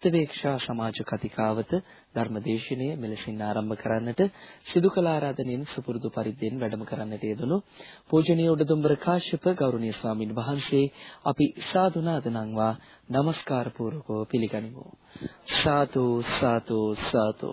ප්‍රතිවේක්ෂා සමාජ කතිකාවත ධර්මදේශනය මෙලෙසින් ආරම්භ කරන්නට සිදු කළ ආරාධනෙන් සුපුරුදු පරිද්දෙන් වැඩම කරන්නට යෙදුණු පූජනීය උඩදුම්බර කාශ්‍යප ගෞරවනීය ස්වාමින් වහන්සේ අපි සාදුනාද නංවා নমස්කාර පූර්වකව පිළිගනිමු. සාදු සාදු සාදු.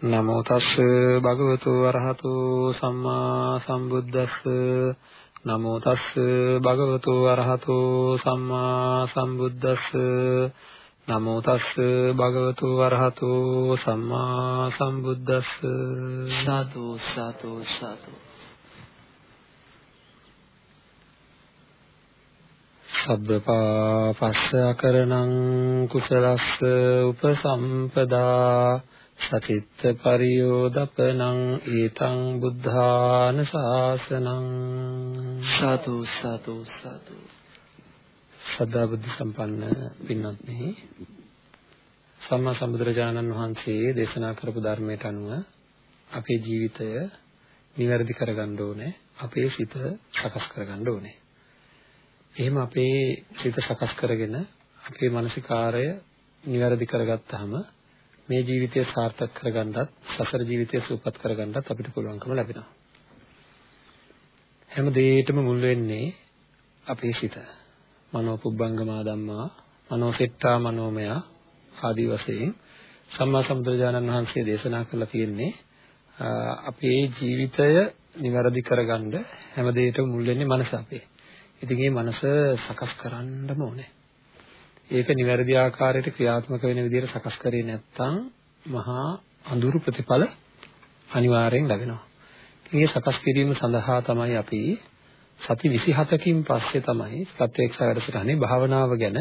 නමෝ තස් භගවතු වරහතු සම්මා සම්බුද්දස්ස. නමෝ තස් භගවතු වරහතු සම්මා සම්බුද්දස්ස. නමෝ තස් භගවතු වරහතු සම්මා සම්බුද්දස්ස. සාදු සාදු සාදු සබ්බපා පස්ස අකරණං කුසලස්ස උපසම්පදා සචිත්ත පරියෝදපනං ඊතං බුද්ධාන ශාසනං සාදු සාදු සාදු සදා බුද්ධ සම්පන්න පින්වත්නි සම්මා සම්බුදුරජාණන් වහන්සේ දේශනා කරපු ධර්මයට අනුව අපේ ජීවිතය නිවැරදි කරගන්න ඕනේ අපේ සිත සකස් කරගන්න ඕනේ. එහෙම අපේ සිත සකස් කරගෙන අපේ මානසිකාරය නිවැරදි කරගත්තාම මේ ජීවිතය සාර්ථක කරගන්නත් සසර ජීවිතය සූපපත් කරගන්නත් අපිට පුළුවන්කම ලැබෙනවා. හැම දෙයකටම මුල් වෙන්නේ අපේ සිත. මනෝ පුබ්බංගමා ධම්මා, මනෝ සෙට්ටා මනෝමය ආදී වශයෙන් සම්මා සම්බුදුරජාණන් වහන්සේ දේශනා කරලා තියෙන්නේ අපේ ජීවිතය નિවරදි කරගන්න හැම දෙයකටම මුල් වෙන්නේ මනස අපේ. ඉතින් මේ මනස සකස් කරන්නම ඕනේ. ඒක නිවැරදි ආකාරයට ක්‍රියාත්මක වෙන විදිහට සකස් කරේ නැත්නම් මහා අඳුරු ප්‍රතිඵල අනිවාර්යෙන් ලැබෙනවා. මේ සකස් කිරීම සඳහා තමයි අපි සති 27කින් පස්සේ තමයි ප්‍රත්‍යක්ෂ වැඩසටහනේ භාවනාව ගැන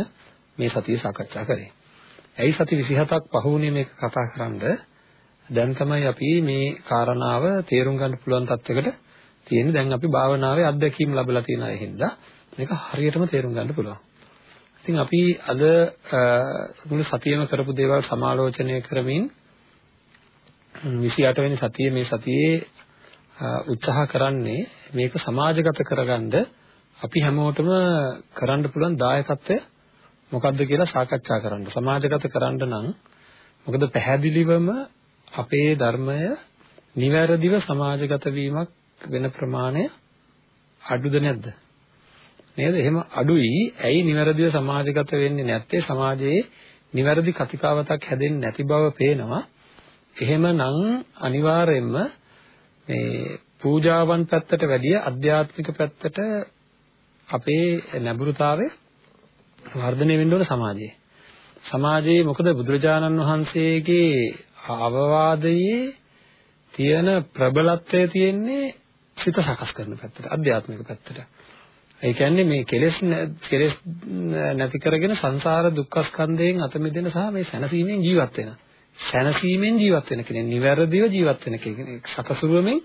මේ සතිය සාකච්ඡා කරේ. ඇයි සති 27ක් පහුුනේ මේක කතා කරන්ද? දැන් තමයි අපි මේ කාරණාව තේරුම් ගන්න පුළුවන් තත්යකට තියෙන්නේ. දැන් අපි භාවනාවේ අත්දැකීම් ලැබලා තියෙන අය හින්දා මේක හරියටම තේරුම් ගන්න පුළුවන්. ඉතින් අපි අද මුළු සතියෙම කරපු දේවල් සමාලෝචනය කරමින් 28 වෙනි සතියේ මේ සතියේ උත්සාහ කරන්නේ මේක සමාජගත කරගන්න අපි හැමෝටම කරන්න පුළුවන් දායකත්වය මොකක්ද කියලා සාකච්ඡා කරන්න. සමාජගත කරන්න නම් මොකද පැහැදිලිවම අපේ ධර්මය නිවැරදිව සමාජගත වීමක් වෙන ප්‍රමාණය අඩුද නැද්ද? නේද? එහෙම අඩුයි. ඇයි නිවැරදිව සමාජගත වෙන්නේ නැත්තේ? සමාජයේ නිවැරදි කතිකාවතක් හැදෙන්නේ නැති බව පේනවා. එහෙමනම් අනිවාර්යයෙන්ම මේ පූජාවන් පැත්තට වැඩිය අධ්‍යාත්මික පැත්තට අපේ නැඹුරුතාවය වර්ධනය වෙන්න ඕන සමාජයේ. සමාජයේ මොකද බුදුරජාණන් වහන්සේගේ අවවාදයේ තියෙන ප්‍රබලත්වය තියෙන්නේ සිත සකස් කරන පැත්තට, අධ්‍යාත්මික පැත්තට. ඒ කියන්නේ මේ කෙලෙස් කෙලෙස් නැති කරගෙන සංසාර දුක්ඛ ස්කන්ධයෙන් අත මිදෙන සහ මේ සැනසීමෙන් ජීවත් වෙන. සැනසීමෙන් ජීවත් වෙන කෙනෙක් නිවැරදිව ජීවත් වෙන කෙනෙක් සකසුරුවමින්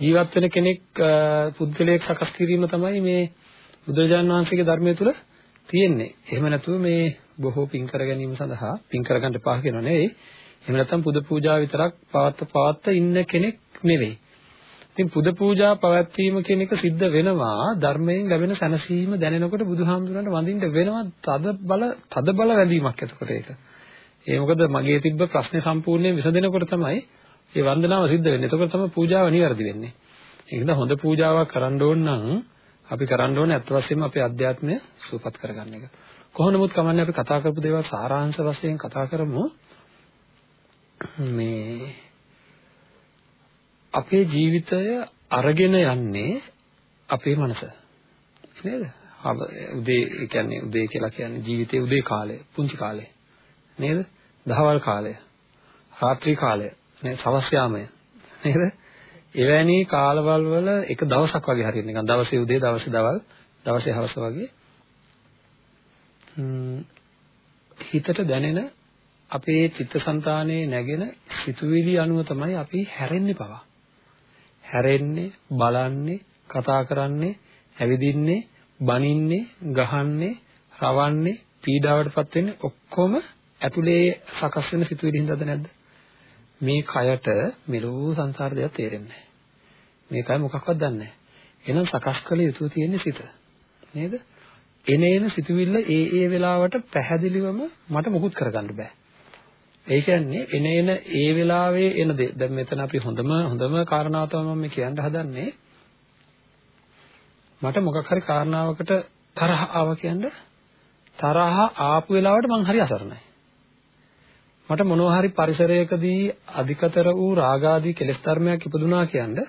ජීවත් වෙන කෙනෙක් පුද්ගලයෙක් සකස් කිරීම තමයි මේ බුදුරජාණන් වහන්සේගේ ධර්මයේ තුල තියෙන්නේ. එහෙම නැතුව මේ බොහෝ පින් කර ගැනීම සඳහා පින් කරගන්න එපා කියනව නෙවෙයි. එහෙම නැත්නම් පුද පූජා විතරක් පවත්ත පවත්ත ඉන්න කෙනෙක් නෙවෙයි. ඉතින් පුද පූජා පවත්වීම කියන එක සිද්ධ වෙනවා ධර්මයෙන් ලැබෙන සැනසීම දැනෙනකොට බුදුහාමුදුරන්ට වඳින්න වෙනවා තද බල තද බල වැඳීමක් එතකොට ඒක. ඒ මොකද මගේ තිබ්බ ප්‍රශ්නේ සම්පූර්ණයෙන් විසඳෙනකොට තමයි මේ වන්දනාව සිද්ධ වෙන්නේ. එතකොට තමයි පූජාව නිවැරදි වෙන්නේ. ඒකද හොඳ පූජාවක් කරන්න ඕන නම් අපි කරන්න ඕනේ අත් වශයෙන්ම අපේ අධ්‍යාත්මය සූපත් කරගන්න එක. කොහොම නමුත් කමන්නේ අපි කතා කරපු දේවල් සාරාංශ වශයෙන් කතා කරමු. මේ අපේ ජීවිතය අරගෙන යන්නේ අපේ මනස. නේද? උදේ ඒ කියන්නේ උදේ කියලා කියන්නේ ජීවිතයේ උදේ කාලය, පුංචි කාලය. නේද? දහවල් කාලය, රාත්‍රී කාලය, නේද? සවස් යාමය. නේද? එවැනි කාලවල වල එක දවසක් වගේ හරියට නිකන් දවසේ උදේ, දවසේ දවල්, දවසේ හවස වගේ හිතට දැනෙන අපේ චිත්තසංතානයේ නැගෙන සිතුවිලි අනුව තමයි අපි හැරෙන්නේ පවා. හැරෙන්නේ, බලන්නේ, කතා කරන්නේ, ඇවිදින්නේ, බනින්නේ, ගහන්නේ, රවන්නේ, පීඩාවටපත් වෙන්නේ ඔක්කොම ඇතුලේ සකස් වෙන සිතුවිලි හින්දාද නැද්ද? මේ කයට මෙලෝ සංසාර දෙයක් තේරෙන්නේ නැහැ. මේ කය මොකක්වත් දන්නේ නැහැ. එහෙනම් සකස් කළ යුතු තියෙන්නේ සිත. නේද? එනේන සිතුවිල්ල ඒ ඒ වෙලාවට පැහැදිලිවම මට මුකුත් කරගන්න බෑ. ඒ කියන්නේ එනේන ඒ වෙලාවේ එන දේ. දැන් මෙතන අපි හොඳම හොඳම කාරණාව තමයි මම කියන්න හදන්නේ. මට මොකක් හරි කාරණාවකට තරහ ආව කියන්නේ තරහ ආපු වෙලාවට මං හරි අසරණයි. මට මොනවා හරි පරිසරයකදී අධිකතර වූ රාගාදී කෙලෙස් ධර්මයක් ඉපදුනා කියන්නේ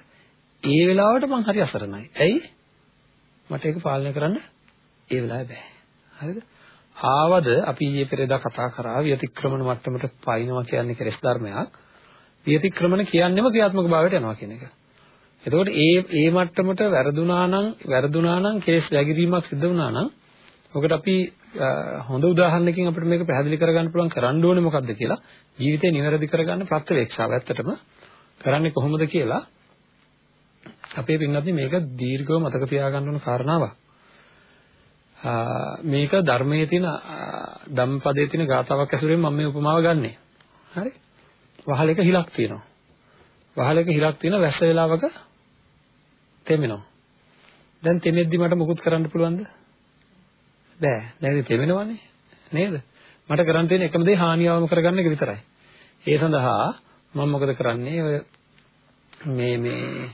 ඒ වෙලාවට මං හරි අසරණයි. ඇයි? මට ඒක පාලනය කරන්න ඒ වෙලාවේ බෑ. හරිද? ආවද අපි ඊයේ පෙරේදා කතා කරා විතික්‍රමන මට්ටමට පයින්නවා කියන්නේ කෙලෙස් ධර්මයක්. විතික්‍රමන කියන්නේම ක්‍රියාත්මක භාවයට යනවා කියන එක. එතකොට ඒ ඒ මට්ටමට වැරදුනා නම් වැරදුනා නම් කෙලෙස් වැగిරීමක් සිද්ධ වුණා නම් ඔකට අපි හොඳ උදාහරණයකින් අපිට මේක පැහැදිලි කරගන්න පුළුවන් කරන්න ඕනේ මොකද්ද කියලා ජීවිතේ නිවැරදි කරගන්න ප්‍රත්‍යවේක්ෂාව ඇත්තටම කරන්නේ කොහොමද කියලා අපේ පින්වත්නි මේක දීර්ඝව මතක තියාගන්න ඕන කාරණාවක්. මේක ධර්මයේ තියෙන ධම්පදයේ තියෙන ගාතාවක් ඇසුරෙන් මම මේ උපමාව ගන්නෙ. හරි? වහලක හිලක් තියෙනවා. වහලක හිලක් තියෙන වැස්ස වේලාවක තෙමෙනවා. දැන් තෙමෙද්දි මට මුකුත් කරන්න පුළුවන්ද? බෑ. දැන් තෙමෙනවනේ. නේද? මට කරන්න තියෙන එකම දේ හානියවම කරගන්න එක විතරයි. ඒ සඳහා මම මොකද කරන්නේ? ඔය මේ මේ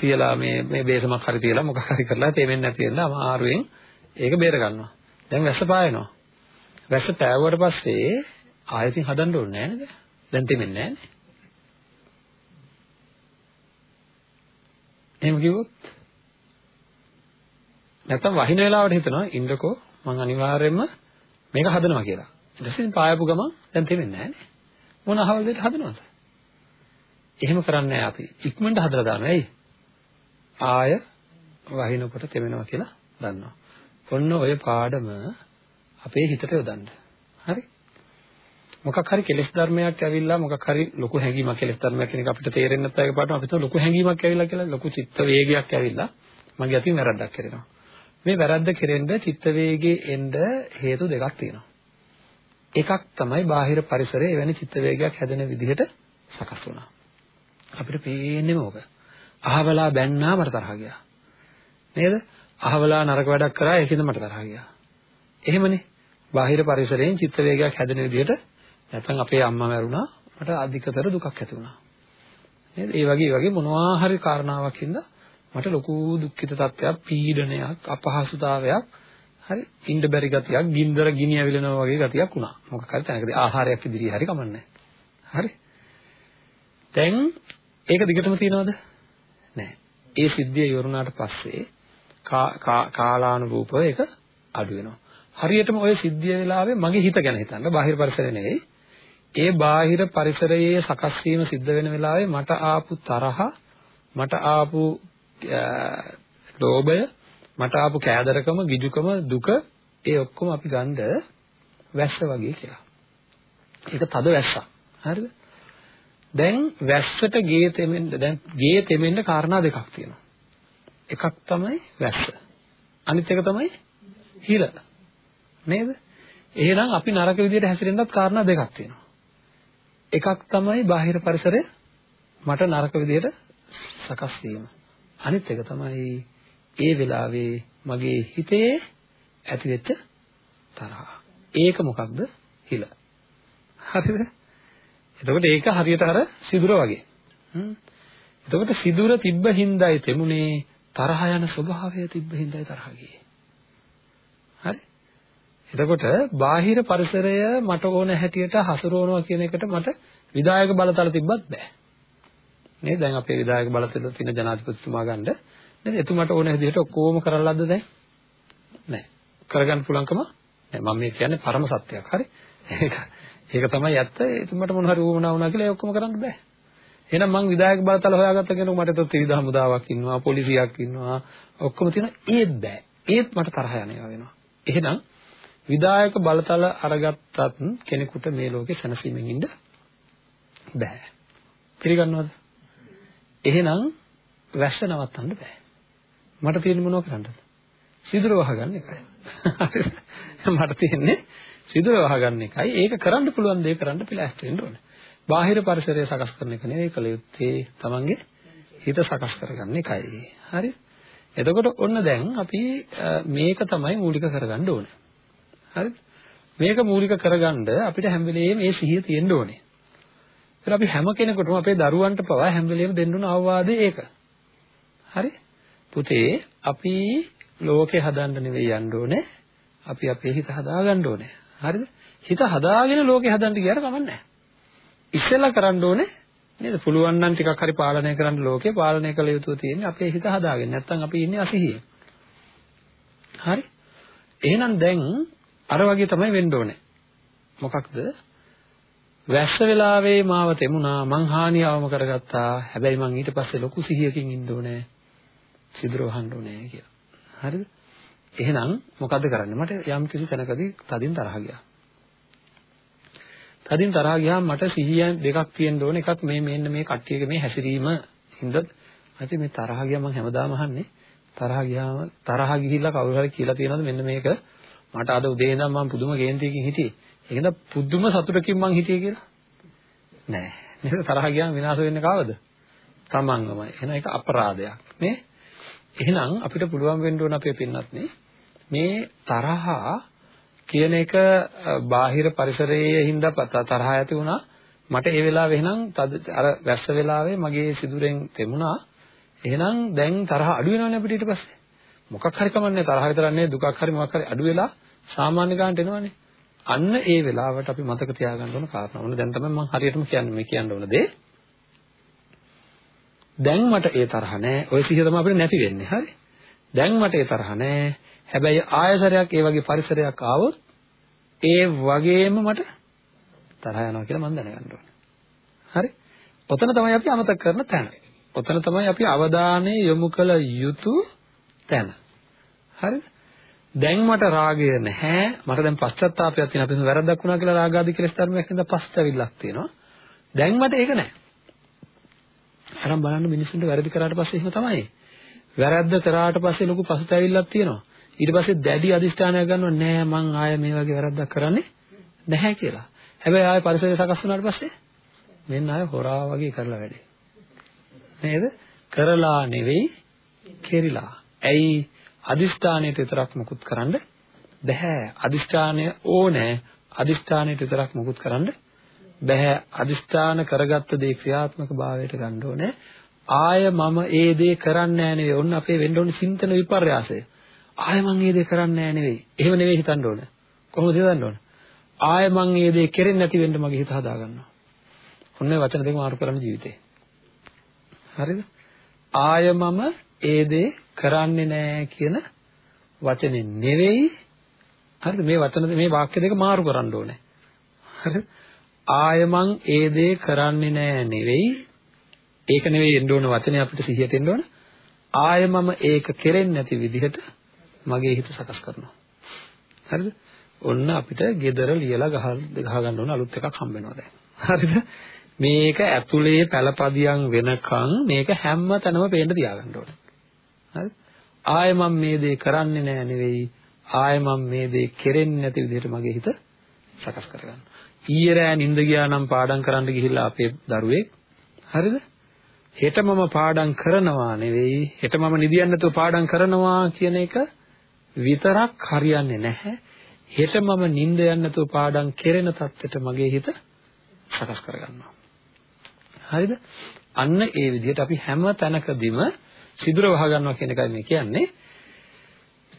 තියලා මේ මේ බේසමක් හරි තියලා මොකක් හරි කරලා තේමෙන්නේ නැති වෙන අමාරුවෙන් ඒක බේර ගන්නවා. දැන් වැස්ස පායනවා. වැස්ස පෑවුවට පස්සේ ආයෙත් හදන්න ඕනේ නැහැ නේද? දැන් තේමෙන්නේ නැහැ නේ. එහෙම කිව්වොත් නැත්තම් වහින වෙලාවට හිතනවා ඉන්නකෝ මං අනිවාර්යයෙන්ම මේක හදනවා කියලා. ඊට පස්සේ පායපු ගමන් දැන් තේමෙන්නේ නැහැ නේ. මොන අහවල් දෙයක් හදනවද? එහෙම කරන්නේ නැහැ අපි. ඉක්මනට හදලා දානවා. ඇයි? ආය වහිනකොට තෙමෙනවා කියලා දන්නවා. ඔන්න ඔය පාඩම අපේ හිතට යොදන්න. හරි? මොකක් හරි කෙලෙස් ධර්මයක් ඇවිල්ලා මොකක් හරි ලොකු හැඟීමක් කෙලෙස් ධර්මයක් කියන එක අපිට තේරෙන්නේ නැත්නම් ඒක පාඩම අපිට ලොකු හැඟීමක් ඇවිල්ලා කියලා ලොකු චිත්ත වේගයක් ඇවිල්ලා මගේ අතින් වැරද්දක් කරනවා. මේ වැරද්ද කෙරෙන්න චිත්ත වේගයේ එන්න හේතු දෙකක් තියෙනවා. එකක් තමයි බාහිර පරිසරයේ එවැනි චිත්ත වේගයක් හැදෙන විදිහට සකස් වුණා. අපිට පේන්නේම ඕක. අහවලා බැන්නා මට තරහ ගියා. නේද? අහවලා නරක වැඩක් කරා ඒකෙන්ද මට තරහ ගියා. එහෙමනේ. බාහිර පරිසරයෙන් චිත්ත වේගයක් හැදෙන විදිහට නැත්නම් අපේ අම්මා මැරුණා මට අධිකතර දුකක් ඇති වුණා. නේද? ඒ වගේ ඒ වගේ මොනවා හරි කාරණාවක් හින්දා මට ලොකු දුක්ඛිත තත්ත්වයක්, පීඩනයක්, අපහසුතාවයක්, හරි ඉන්න බැරි ගතියක්, ගින්දර ගිනි ඇවිලෙනවා වගේ ගතියක් වුණා. මොකක් හරි තැනකදී ආහාරයක් ඉදිරියේ හරි කමන්නේ. හරි. දැන් ඒක දිගටම තියනවද? නැහැ. ඒ සිද්ධිය ඉවරුණාට පස්සේ කාලානුරූපව ඒක අඩු වෙනවා. හරියටම ওই සිද්ධිය වෙලාවේ මගේ හිත ගැන හිතන්න බාහිර පරිසරය නෙවෙයි. ඒ බාහිර පරිසරයේ සකස් වීම සිද්ධ වෙන වෙලාවේ මට ආපු තරහ මට ආපු ලෝභය මට ආපු කෑදරකම ගිජුකම දුක ඒ ඔක්කොම අපි ගන්න වැස්ස වගේ කියලා. ඒක තද වැස්සක්. හරිද? දැන් වැස්සට ගේ තෙමෙන්න දැන් ගේ තෙමෙන්න කාරණා දෙකක් තියෙනවා. එකක් තමයි වැස්ස. අනිත් එක තමයි හිල. නේද? එහෙනම් අපි නරක විදියට හැසිරෙන්නත් කාරණා දෙකක් තියෙනවා. එකක් තමයි බාහිර පරිසරය මට නරක විදියට සකස් වීම. අනිත් එක තමයි ඒ වෙලාවේ මගේ හිතේ ඇතිවෙච්ච තරහ. ඒක මොකක්ද? හිල. හරිද? එතකොට ඒක හරියට අර සිදුර වගේ. එතකොට සිදුර තිබ්බ හිඳයි තෙමුනේ තරහ යන ස්වභාවය තිබ්බ හිඳයි තරහ ගියේ. හරි? එතකොට බාහිර පරිසරය මට ඕන හැටියට හසුරවනවා කියන එකට මට විදායක බලතල තිබ්බත් බෑ. නේද? දැන් අපේ විදායක බලතල තියෙන ජනාධිපතිතුමා ගන්න නේද? එතුමාට ඕන හැටියට ඔක්කොම කරලාද දැන්? නෑ. කරගන්න පුළුවන්කම නෑ. මම මේ කියන්නේ පරම සත්‍යයක්. හරි? ඒක ඒක තමයි ඇත්ත. එතුමට මොන හරි වුණා වුණා කියලා ඒ ඔක්කොම කරන්න බෑ. එහෙනම් මං විධායක බලතල හොයාගත්ත කෙනෙක් මට તો ත්‍රිවිධ හමුදාවක් ඉන්නවා, පොලිසියක් ඉන්නවා, ඔක්කොම තියෙනවා. ඒත් බෑ. ඒත් මට තරහ යන ඒවා වෙනවා. එහෙනම් විදායක බලතල අරගත්තත් කෙනෙකුට මේ ලෝකේ සැනසීමෙන් ඉන්න බෑ. පිළිගන්නවද? එහෙනම් වැස්ස නවත්තන්න බෑ. මට තියෙන්නේ මොනව කරන්නද? සිදුර වහගන්න එකයි. මට තියෙන්නේ සිදුර වහගන්න එකයි. ඒක කරන්න පුළුවන් දේ කරන්න පිළිස්ත වෙන්න ඕනේ. බාහිර පරිසරය සකස් කරන එක නෙවෙයි කළ යුත්තේ තමන්ගේ හිත සකස් කරගන්න එකයි. හරි? එතකොට ඔන්න දැන් අපි මේක තමයි මූලික කරගන්න ඕනේ. හරිද? මේක මූලික කරගන්න අපිට හැම වෙලේම මේ සිහිය තියෙන්න ඕනේ. ඒත් අපි හැම කෙනෙකුටම අපේ දරුවන්ට පවා හැම වෙලේම දෙන්න ඕන අවවාදය ඒක. හරි? පුතේ අපි ලෝකේ හදන්න නෙවෙයි යන්න ඕනේ. අපි අපේ හිත හදාගන්න ඕනේ. හරිද? හිත හදාගෙන ලෝකේ හදන්න ගියාට කමක් නැහැ. ඉස්සෙල්ලා කරන්න ඕනේ නේද? පුළුවන් නම් ටිකක් හරි පාලනය කරන්න ලෝකේ පාලනය කළ යුතු තියෙන්නේ අපේ හිත හදාගෙන. නැත්තම් අපි ඉන්නේ අසිහියේ. හරි? එහෙනම් දැන් අර වගේ තමයි වෙන්න ඕනේ. මොකක්ද? වැස්ස වෙලාවේ මාව තෙමුණා මං හානියවම කරගත්තා. හැබැයි මං ඊට පස්සේ ලොකු සිහියකින් ඉන්න ඕනේ. සිදුර වහන්න ඕනේ කියලා. හරිද? එහෙනම් මොකද්ද කරන්නේ? මට යම් කිසි තැනකදී තදින් තරහ ගියා. තදින් තරහ ගියාම මට සිහිය දෙකක් තියෙන්න ඕනේ. එකක් මේ මෙන්න මේ කට්ටියගේ මේ හැසිරීම හින්දා අයිති මේ තරහ ගියා මම හැමදාම අහන්නේ. තරහ ගියාම තරහ ගිහිල්ලා කවුරු හරි කියලා තියෙනවද මෙන්න මේක මට අද උදේ ඉඳන් මම පුදුම කේන්තියකින් හිටියේ. ඒකද පුදුම සතුටකින් මං හිටියේ කියලා. නෑ. නේද තරහ ගියාම විනාශ වෙන්නේ කාවද? තමන්ගමයි. එහෙනම් ඒක අපරාධයක්. නේ? එහෙනම් අපිට පුළුවන් වෙන්න ඕන අපේ පින්නත් මේ තරහා කියන එක බාහිර පරිසරයේ හින්දා තරහ ඇති වුණා මට ඒ වෙලාවේ එහෙනම් අර වැස්ස වෙලාවේ මගේ සිදුරෙන් තෙමුණා එහෙනම් දැන් තරහ අඩු වෙනවනේ අපිට ඊට පස්සේ මොකක් හරි කමන්නේ තරහ විතරක් නෙවෙයි දුකක් හරි මොකක් හරි අඩු වෙලා සාමාන්‍ය ගන්නට එනවනේ අන්න ඒ වෙලාවට අපි මතක තියාගන්න ඕන කාරණා. මොන දැන් තමයි මම හරියටම කියන්නේ මේ කියන්න ඕන දේ. දැන් මට ඒ තරහ නැහැ. ওই සිහිය තමයි අපිට නැති වෙන්නේ. හරි? දැන් මට ඒ තරහ නැහැ. හැබැයි ආයසරයක් ඒ වගේ පරිසරයක් ආවොත් ඒ වගේම මට තරහ යනවා කියලා මම දැනගන්න ඕනේ. හරි? ඔතන තමයි අපි අමතක කරන තැන. ඔතන තමයි අපි අවධානය යොමු කළ යුතු තැන. හරිද? දැන් මට රාගය නැහැ. මට දැන් පශ්චාත්තාවපයක් තියෙනවා. අපි වැරද්දක් වුණා කියලා රාග ආදී කෙලෙස් ධර්මයක් නේද පස්චවිල්ලක් තියෙනවා. දැන් මට ඒක නැහැ. අරන් බලන්න මිනිස්සුන්ට වැරදි කරාට පස්සේ එහෙම තමයි. වැරද්ද කරාට පස්සේ ලොකු පසුතැවිල්ලක් තියෙනවා. ඊට පස්සේ දැඩි අදිෂ්ඨානයක් ගන්නවා නෑ මං ආයෙ මේ වගේ වැරද්දක් කරන්නේ නැහැ කියලා. හැබැයි ආයෙ පරිසරය සකස් වුණාට පස්සේ මෙන්න ආයෙ හොරා වගේ කරලා වැඩේ. නේද? කරලා නෙවෙයි කෙරිලා. ඇයි අදිෂ්ඨානයට විතරක් මුකුත් කරන්න බෑ. අදිෂ්ඨානය ඕනේ. අදිෂ්ඨානයට විතරක් මුකුත් කරන්න බෑ අදිස්ථාන කරගත්ත දේ ක්‍රියාත්මක භාවයට ගන්න ඕනේ. ආය මම ඒ දේ කරන්නේ නැහැ නෙවෙයි. ඔන්න අපේ වෙන්න ඕනේ චින්තන විපර්යාසය. ආය මම ඒ දේ කරන්නේ නැහැ නෙවෙයි. එහෙම නෙවෙයි හිතන්න ඕනේ. කොහොමද හිතන්න ඕනේ? ආය මම ඒ දේ කෙරෙන්නේ නැති වෙන්න මගේ හිත හදා ගන්නවා ඔන්න ඒ වචන දෙක මාරු කරන ජීවිතේ. හරිද? ආය මම ඒ දේ කරන්නේ නැහැ කියන වචනේ නෙවෙයි. හරිද? මේ වචන මේ වාක්‍ය දෙක මාරු කරන්න ඕනේ. හරිද? ආය මං ඒ දේ කරන්නේ නෑ නෙවෙයි. ඒක නෙවෙයි එන්න ඕන වචනේ අපිට සිහියට එන්න ඕන. ආය මම ඒක කෙරෙන්නේ නැති විදිහට මගේ හිත සකස් කරනවා. හරිද? ඔන්න අපිට gedara ලියලා ගහ ගහ ගන්න ඕන අලුත් එකක් හම්බ වෙනවා දැන්. හරිද? මේක ඇතුලේ පළපදියම් වෙනකන් මේක හැම තැනම පේන්න තියාගන්න ඕන. හරි ආය මම මේ දේ කරන්නේ නෑ නෙවෙයි. ආය මම මේ දේ කෙරෙන්නේ නැති විදිහට මගේ හිත සකස් කරගන්න. ඊයේ රෑ නිින්ද ගියා නම් පාඩම් කරන්න ගිහිල්ලා අපේ දරුවෙක් හරිද? හෙට මම පාඩම් කරනවා නෙවෙයි හෙට මම නිදියන්න නැතුව පාඩම් කරනවා කියන එක විතරක් හරියන්නේ නැහැ. හෙට මම නිින්ද යන්න නැතුව පාඩම් කෙරෙන තත්ත්වයට මගේ හිත සකස් කරගන්නවා. හරිද? අන්න ඒ විදිහට අපි හැම තැනකදීම සිදුර වහ ගන්නවා කියන එකයි මේ කියන්නේ.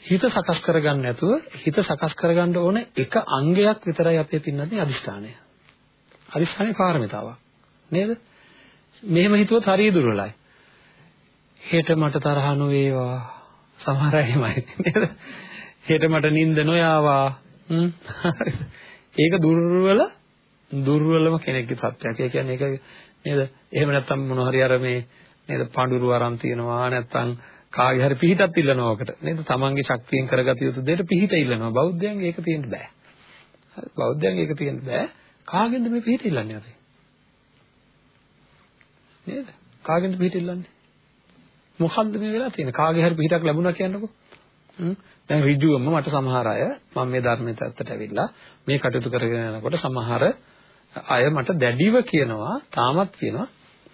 හිත සකස් කරගන්න නැතුව හිත සකස් කරගන්න ඕන එක අංගයක් විතරයි අපේ පින්නන්නේ අදිෂ්ඨානය. අදිෂ්ඨානයේ පාරමිතාවක්. නේද? මෙහෙම හිතුවොත් හරිය දුර්වලයි. හෙට මට තරහ නොවේවා. සමහර අය එහෙමයි නේද? හෙට මට නිින්ද නොයාවා. හ්ම්. ඒක දුර්වල දුර්වලම කෙනෙක්ගේ තත්ත්වයක්. ඒ කියන්නේ ඒක නේද? එහෙම නැත්නම් මොන හරි අර මේ නේද පඳුරු අරන් තියනවා නැත්නම් කාගේ හරි පිහිටක් ඉල්ලනවා ඔකට. නේද? තමන්ගේ ශක්තියෙන් කරගත යුතු දෙයට පිහිට ඉල්ලනවා. බෞද්ධයන්ගේ ඒක තියෙන්න බෑ. හරි බෞද්ධයන්ගේ ඒක තියෙන්න බෑ. කාගෙන්ද මේ පිහිට ඉල්ලන්නේ අපි? නේද? කාගෙන්ද පිහිට ඉල්ලන්නේ? මොකද්ද මේ වෙලා තියෙන්නේ? කාගේ හරි පිහිටක් ලැබුණා කියන්නකෝ. හ්ම්. දැන් ඍජුවම මට සමහර අය මම මේ ධර්මයේ පැත්තට ඇවිල්ලා මේ කටයුතු කරගෙන යනකොට සමහර අය මට දැඩිව කියනවා තාමත් කියනවා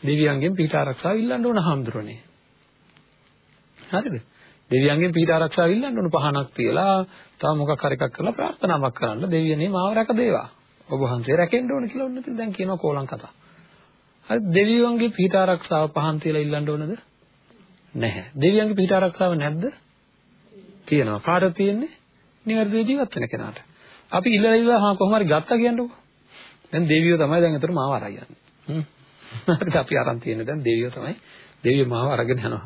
දෙවියන්ගෙන් පිහිට ආරක්ෂාව ඉල්ලන්න ඕන හාමුදුරනේ. හරිද? දෙවියන්ගෙන් පිහිට ආරක්ෂාව ඉල්ලන්න ඕන පහනක් තියලා තව මොකක් හරි එකක් කරලා ප්‍රාර්ථනාවක් කරන්න දෙවියනේ මාව රැක දේවා. ඔබ වහන්සේ රැකෙන්න ඕන කියලා ඔන්න ඉතින් දැන් කියනවා කෝලං කතා. හරි දෙවියන්ගේ පිහිට ආරක්ෂාව පහන් තියලා ඉල්ලන්න ඕනද? නැහැ. දෙවියන්ගේ පිහිට ආරක්ෂාව නැද්ද? තියෙනවා. කාටද තියෙන්නේ? නිවැරදිව ජීවත් වෙන කෙනාට. අපි ඉල්ලලා ඉල්ලලා හා කොහොම හරි ගත්තා කියන්නකෝ. දැන් දෙවියෝ තමයි දැන් අතට මාව අරන් යන්නේ. හ්ම්. හරිද අපි අරන් තියෙන්නේ දැන් දෙවියෝ තමයි. දෙවියෝ මාව අරගෙන යනවා.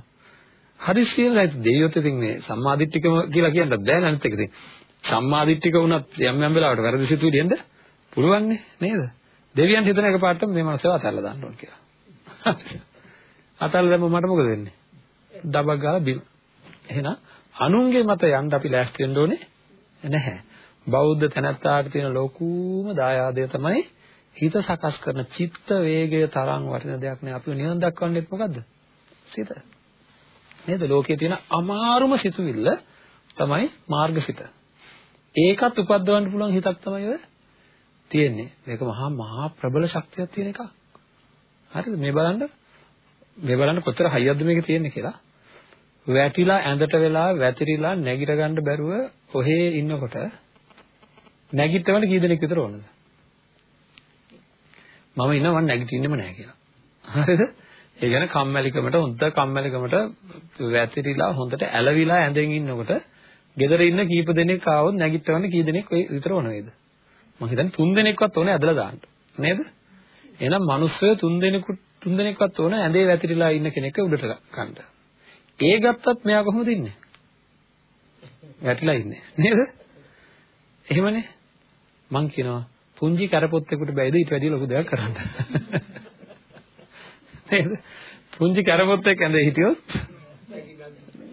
හරි සියලයි දෙවියොත් ඉතින් මේ සම්මාදිට්ඨිකම කියලා කියන්නත් බෑ අනිත් එක ඉතින්. සම්මාදිට්ඨික වුණත් යම් යම් වෙලාවට වැරදි සිතුවිලි එන්න පුළුවන් නේද? දෙවියන් හිතන එකපාරටම මේ මනසව අතල්ලා දාන්න ඕන කියලා. අතල්ලා දැම්ම මට මොකද වෙන්නේ? දබක් ගාලා බිම. එහෙනම් අනුන්ගේ මත යන්න අපි ලෑස්ති වෙන්න ඕනේ නැහැ. බෞද්ධ තැනැත්තාට තියෙන ලොකුම දායාදය තමයි හිත සකස් කරන චිත්ත වේගය තරම් වටින දෙයක් නෑ. අපි නිවන් දක්වන්නේත් මොකද්ද? සිත. නේද? ලෝකයේ තියෙන අමාරුම සිතුවිල්ල තමයි මාර්ගසිත. ඒකත් උපද්දවන්න පුළුවන් හිතක් තමයි ඔය තියෙන්නේ. මේක මහා මහා ප්‍රබල ශක්තියක් තියෙන එකක්. හරිද? මේ බලන්න මේ බලන්න කොතර හයියක්ද මේකේ තියෙන්නේ කියලා. වැටිලා ඇඳට වෙලා වැතිරිලා නැගිට ගන්න බැරුව ඔහේ ඉන්නකොට නැගිටවල කී දෙනෙක් විතර ඕනද? මම ඉන්නවා මම නැගිටින්නෙම නැහැ කියලා. හරිද? ඒ කියන්නේ කම්මැලිකමට හොඳ කම්මැලිකමට වැතිරිලා හොඳට ඇලවිලා ඇඳෙන් ඉන්නකොට ගෙදර ඉන්න කීප දෙනෙක් ආවොත් නැගිටවන්න කී දෙනෙක් විතර ඕන වේද? මම හිතන්නේ තුන් දෙනෙක්වත් ඕනේ ඇදලා දාන්න. නේද? එහෙනම් මිනිස්සු තුන් දෙනෙකු තුන් දෙනෙක්වත් ඕන ඇඳේ වැතිරිලා ඉන්න කෙනෙක් උඩට ගන්න. ඒ ගත්තත් මෙයා කොහොමද ඉන්නේ? වැටිලා ඉන්නේ. නේද? එහෙමනේ. මං කියනවා පුංචි කරපොත්තෙකුට බැයිද ඊට වැඩිය ලොකු දෙයක් කරන්න. නේද? පුංචි කරපොත්තෙක් ඇඳේ හිටියොත්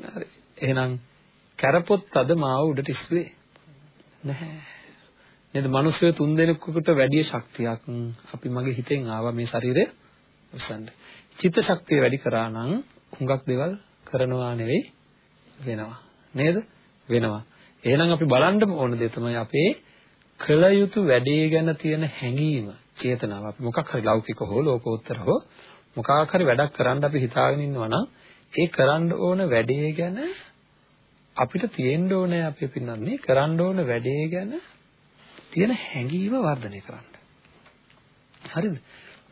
හරි. එහෙනම් කරපොත් අද මාව උඩට ඉස්සුවේ නැහැ. නේද? මිනිස්සු තුන් දෙනෙකුට වැඩි ශක්තියක් අපි මගේ හිතෙන් ආවා මේ ශරීරය උස්සන්න. චිත්ත ශක්තිය වැඩි කරා නම් හුඟක් දේවල් කරනවා නෙවෙයි වෙනවා. නේද? වෙනවා. එහෙනම් අපි බලන්න ඕන දේ තමයි අපේ කළ යුතු වැඩේ ගැන තියෙන හැඟීම, චේතනාව. අපි මොකක් හරි ලෞකික හෝ ලෝකෝත්තර හෝ මොකක් හරි වැඩක් කරන්න අපි හිතාගෙන ඉන්නවා නම් ඒ කරන්න ඕන වැඩේ ගැන අපිට තියෙන්න ඕනේ අපි පින්නන්නේ කරන්න ඕන වැඩේ ගැන තියෙන හැඟීම වර්ධනය කරන්න. හරිද?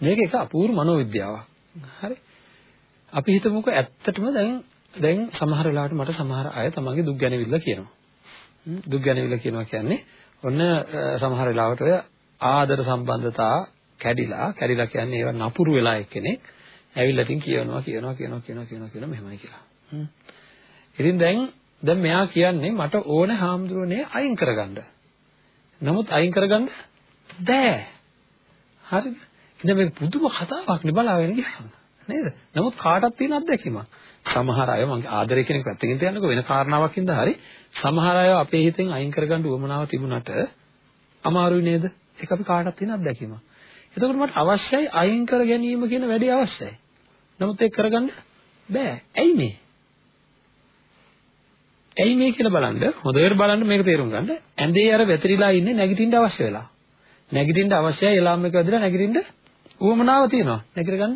මේක එක අපූර්ව මනෝවිද්‍යාවක්. හරි. අපි හිතමුකෝ ඇත්තටම දැන් දැන් සමහර වෙලාවට මට සමහර අය තමන්ගේ දුක් ගැනවිල්ල කියනවා. දුක් ගැනවිල්ල කියනවා කියන්නේ ඔන්න සමහර වෙලාවට ඔය ආදර සම්බන්ධතා කැඩිලා කැඩිලා කියන්නේ ඒවා නපුරු වෙලා එක්කෙනෙක් ඇවිල්ලා ඉතින් කියනවා කියනවා කියනවා කියනවා කියනවා කියලා මෙහෙමයි කියලා. ඉතින් දැන් දැන් මෙයා කියන්නේ මට ඕන හාමුදුරනේ අයින් කරගන්න. නමුත් අයින් කරගන්න බෑ. හරිද? ඉතින් මේක පුදුම කතාවක් නේ බලාගෙන ගියාම. නේද? නමුත් කාටත් තියෙන අත්දැකීමක්. සමහර අය මම ආදරය කෙනෙක් පැත්තකින් තියන්නකෝ වෙන කාරණාවක් හින්දා හරි සමහර අය අපේ හිතෙන් අයින් කරගන්න උවමනාව තිබුණට අමාරුයි නේද? ඒක අපි කාටත් තියෙන අත්දැකීමක්. එතකොට මට අවශ්‍යයි අයින් කර ගැනීම කියන වැඩේ අවශ්‍යයි. නමුත් ඒක කරගන්න බෑ. ඇයි මේ? ඇයි මේ කියලා බලන්න හොඳට බලන්න මේක තේරුම් ගන්න. ඇඳේ අර වැතිරිලා ඉන්නේ නැගිටින්න අවශ්‍ය වෙලා. නැගිටින්න අවශ්‍යයි එලාම් එක වැදිලා නැගිටින්න උවමනාව තියෙනවා. නැගිට ගන්න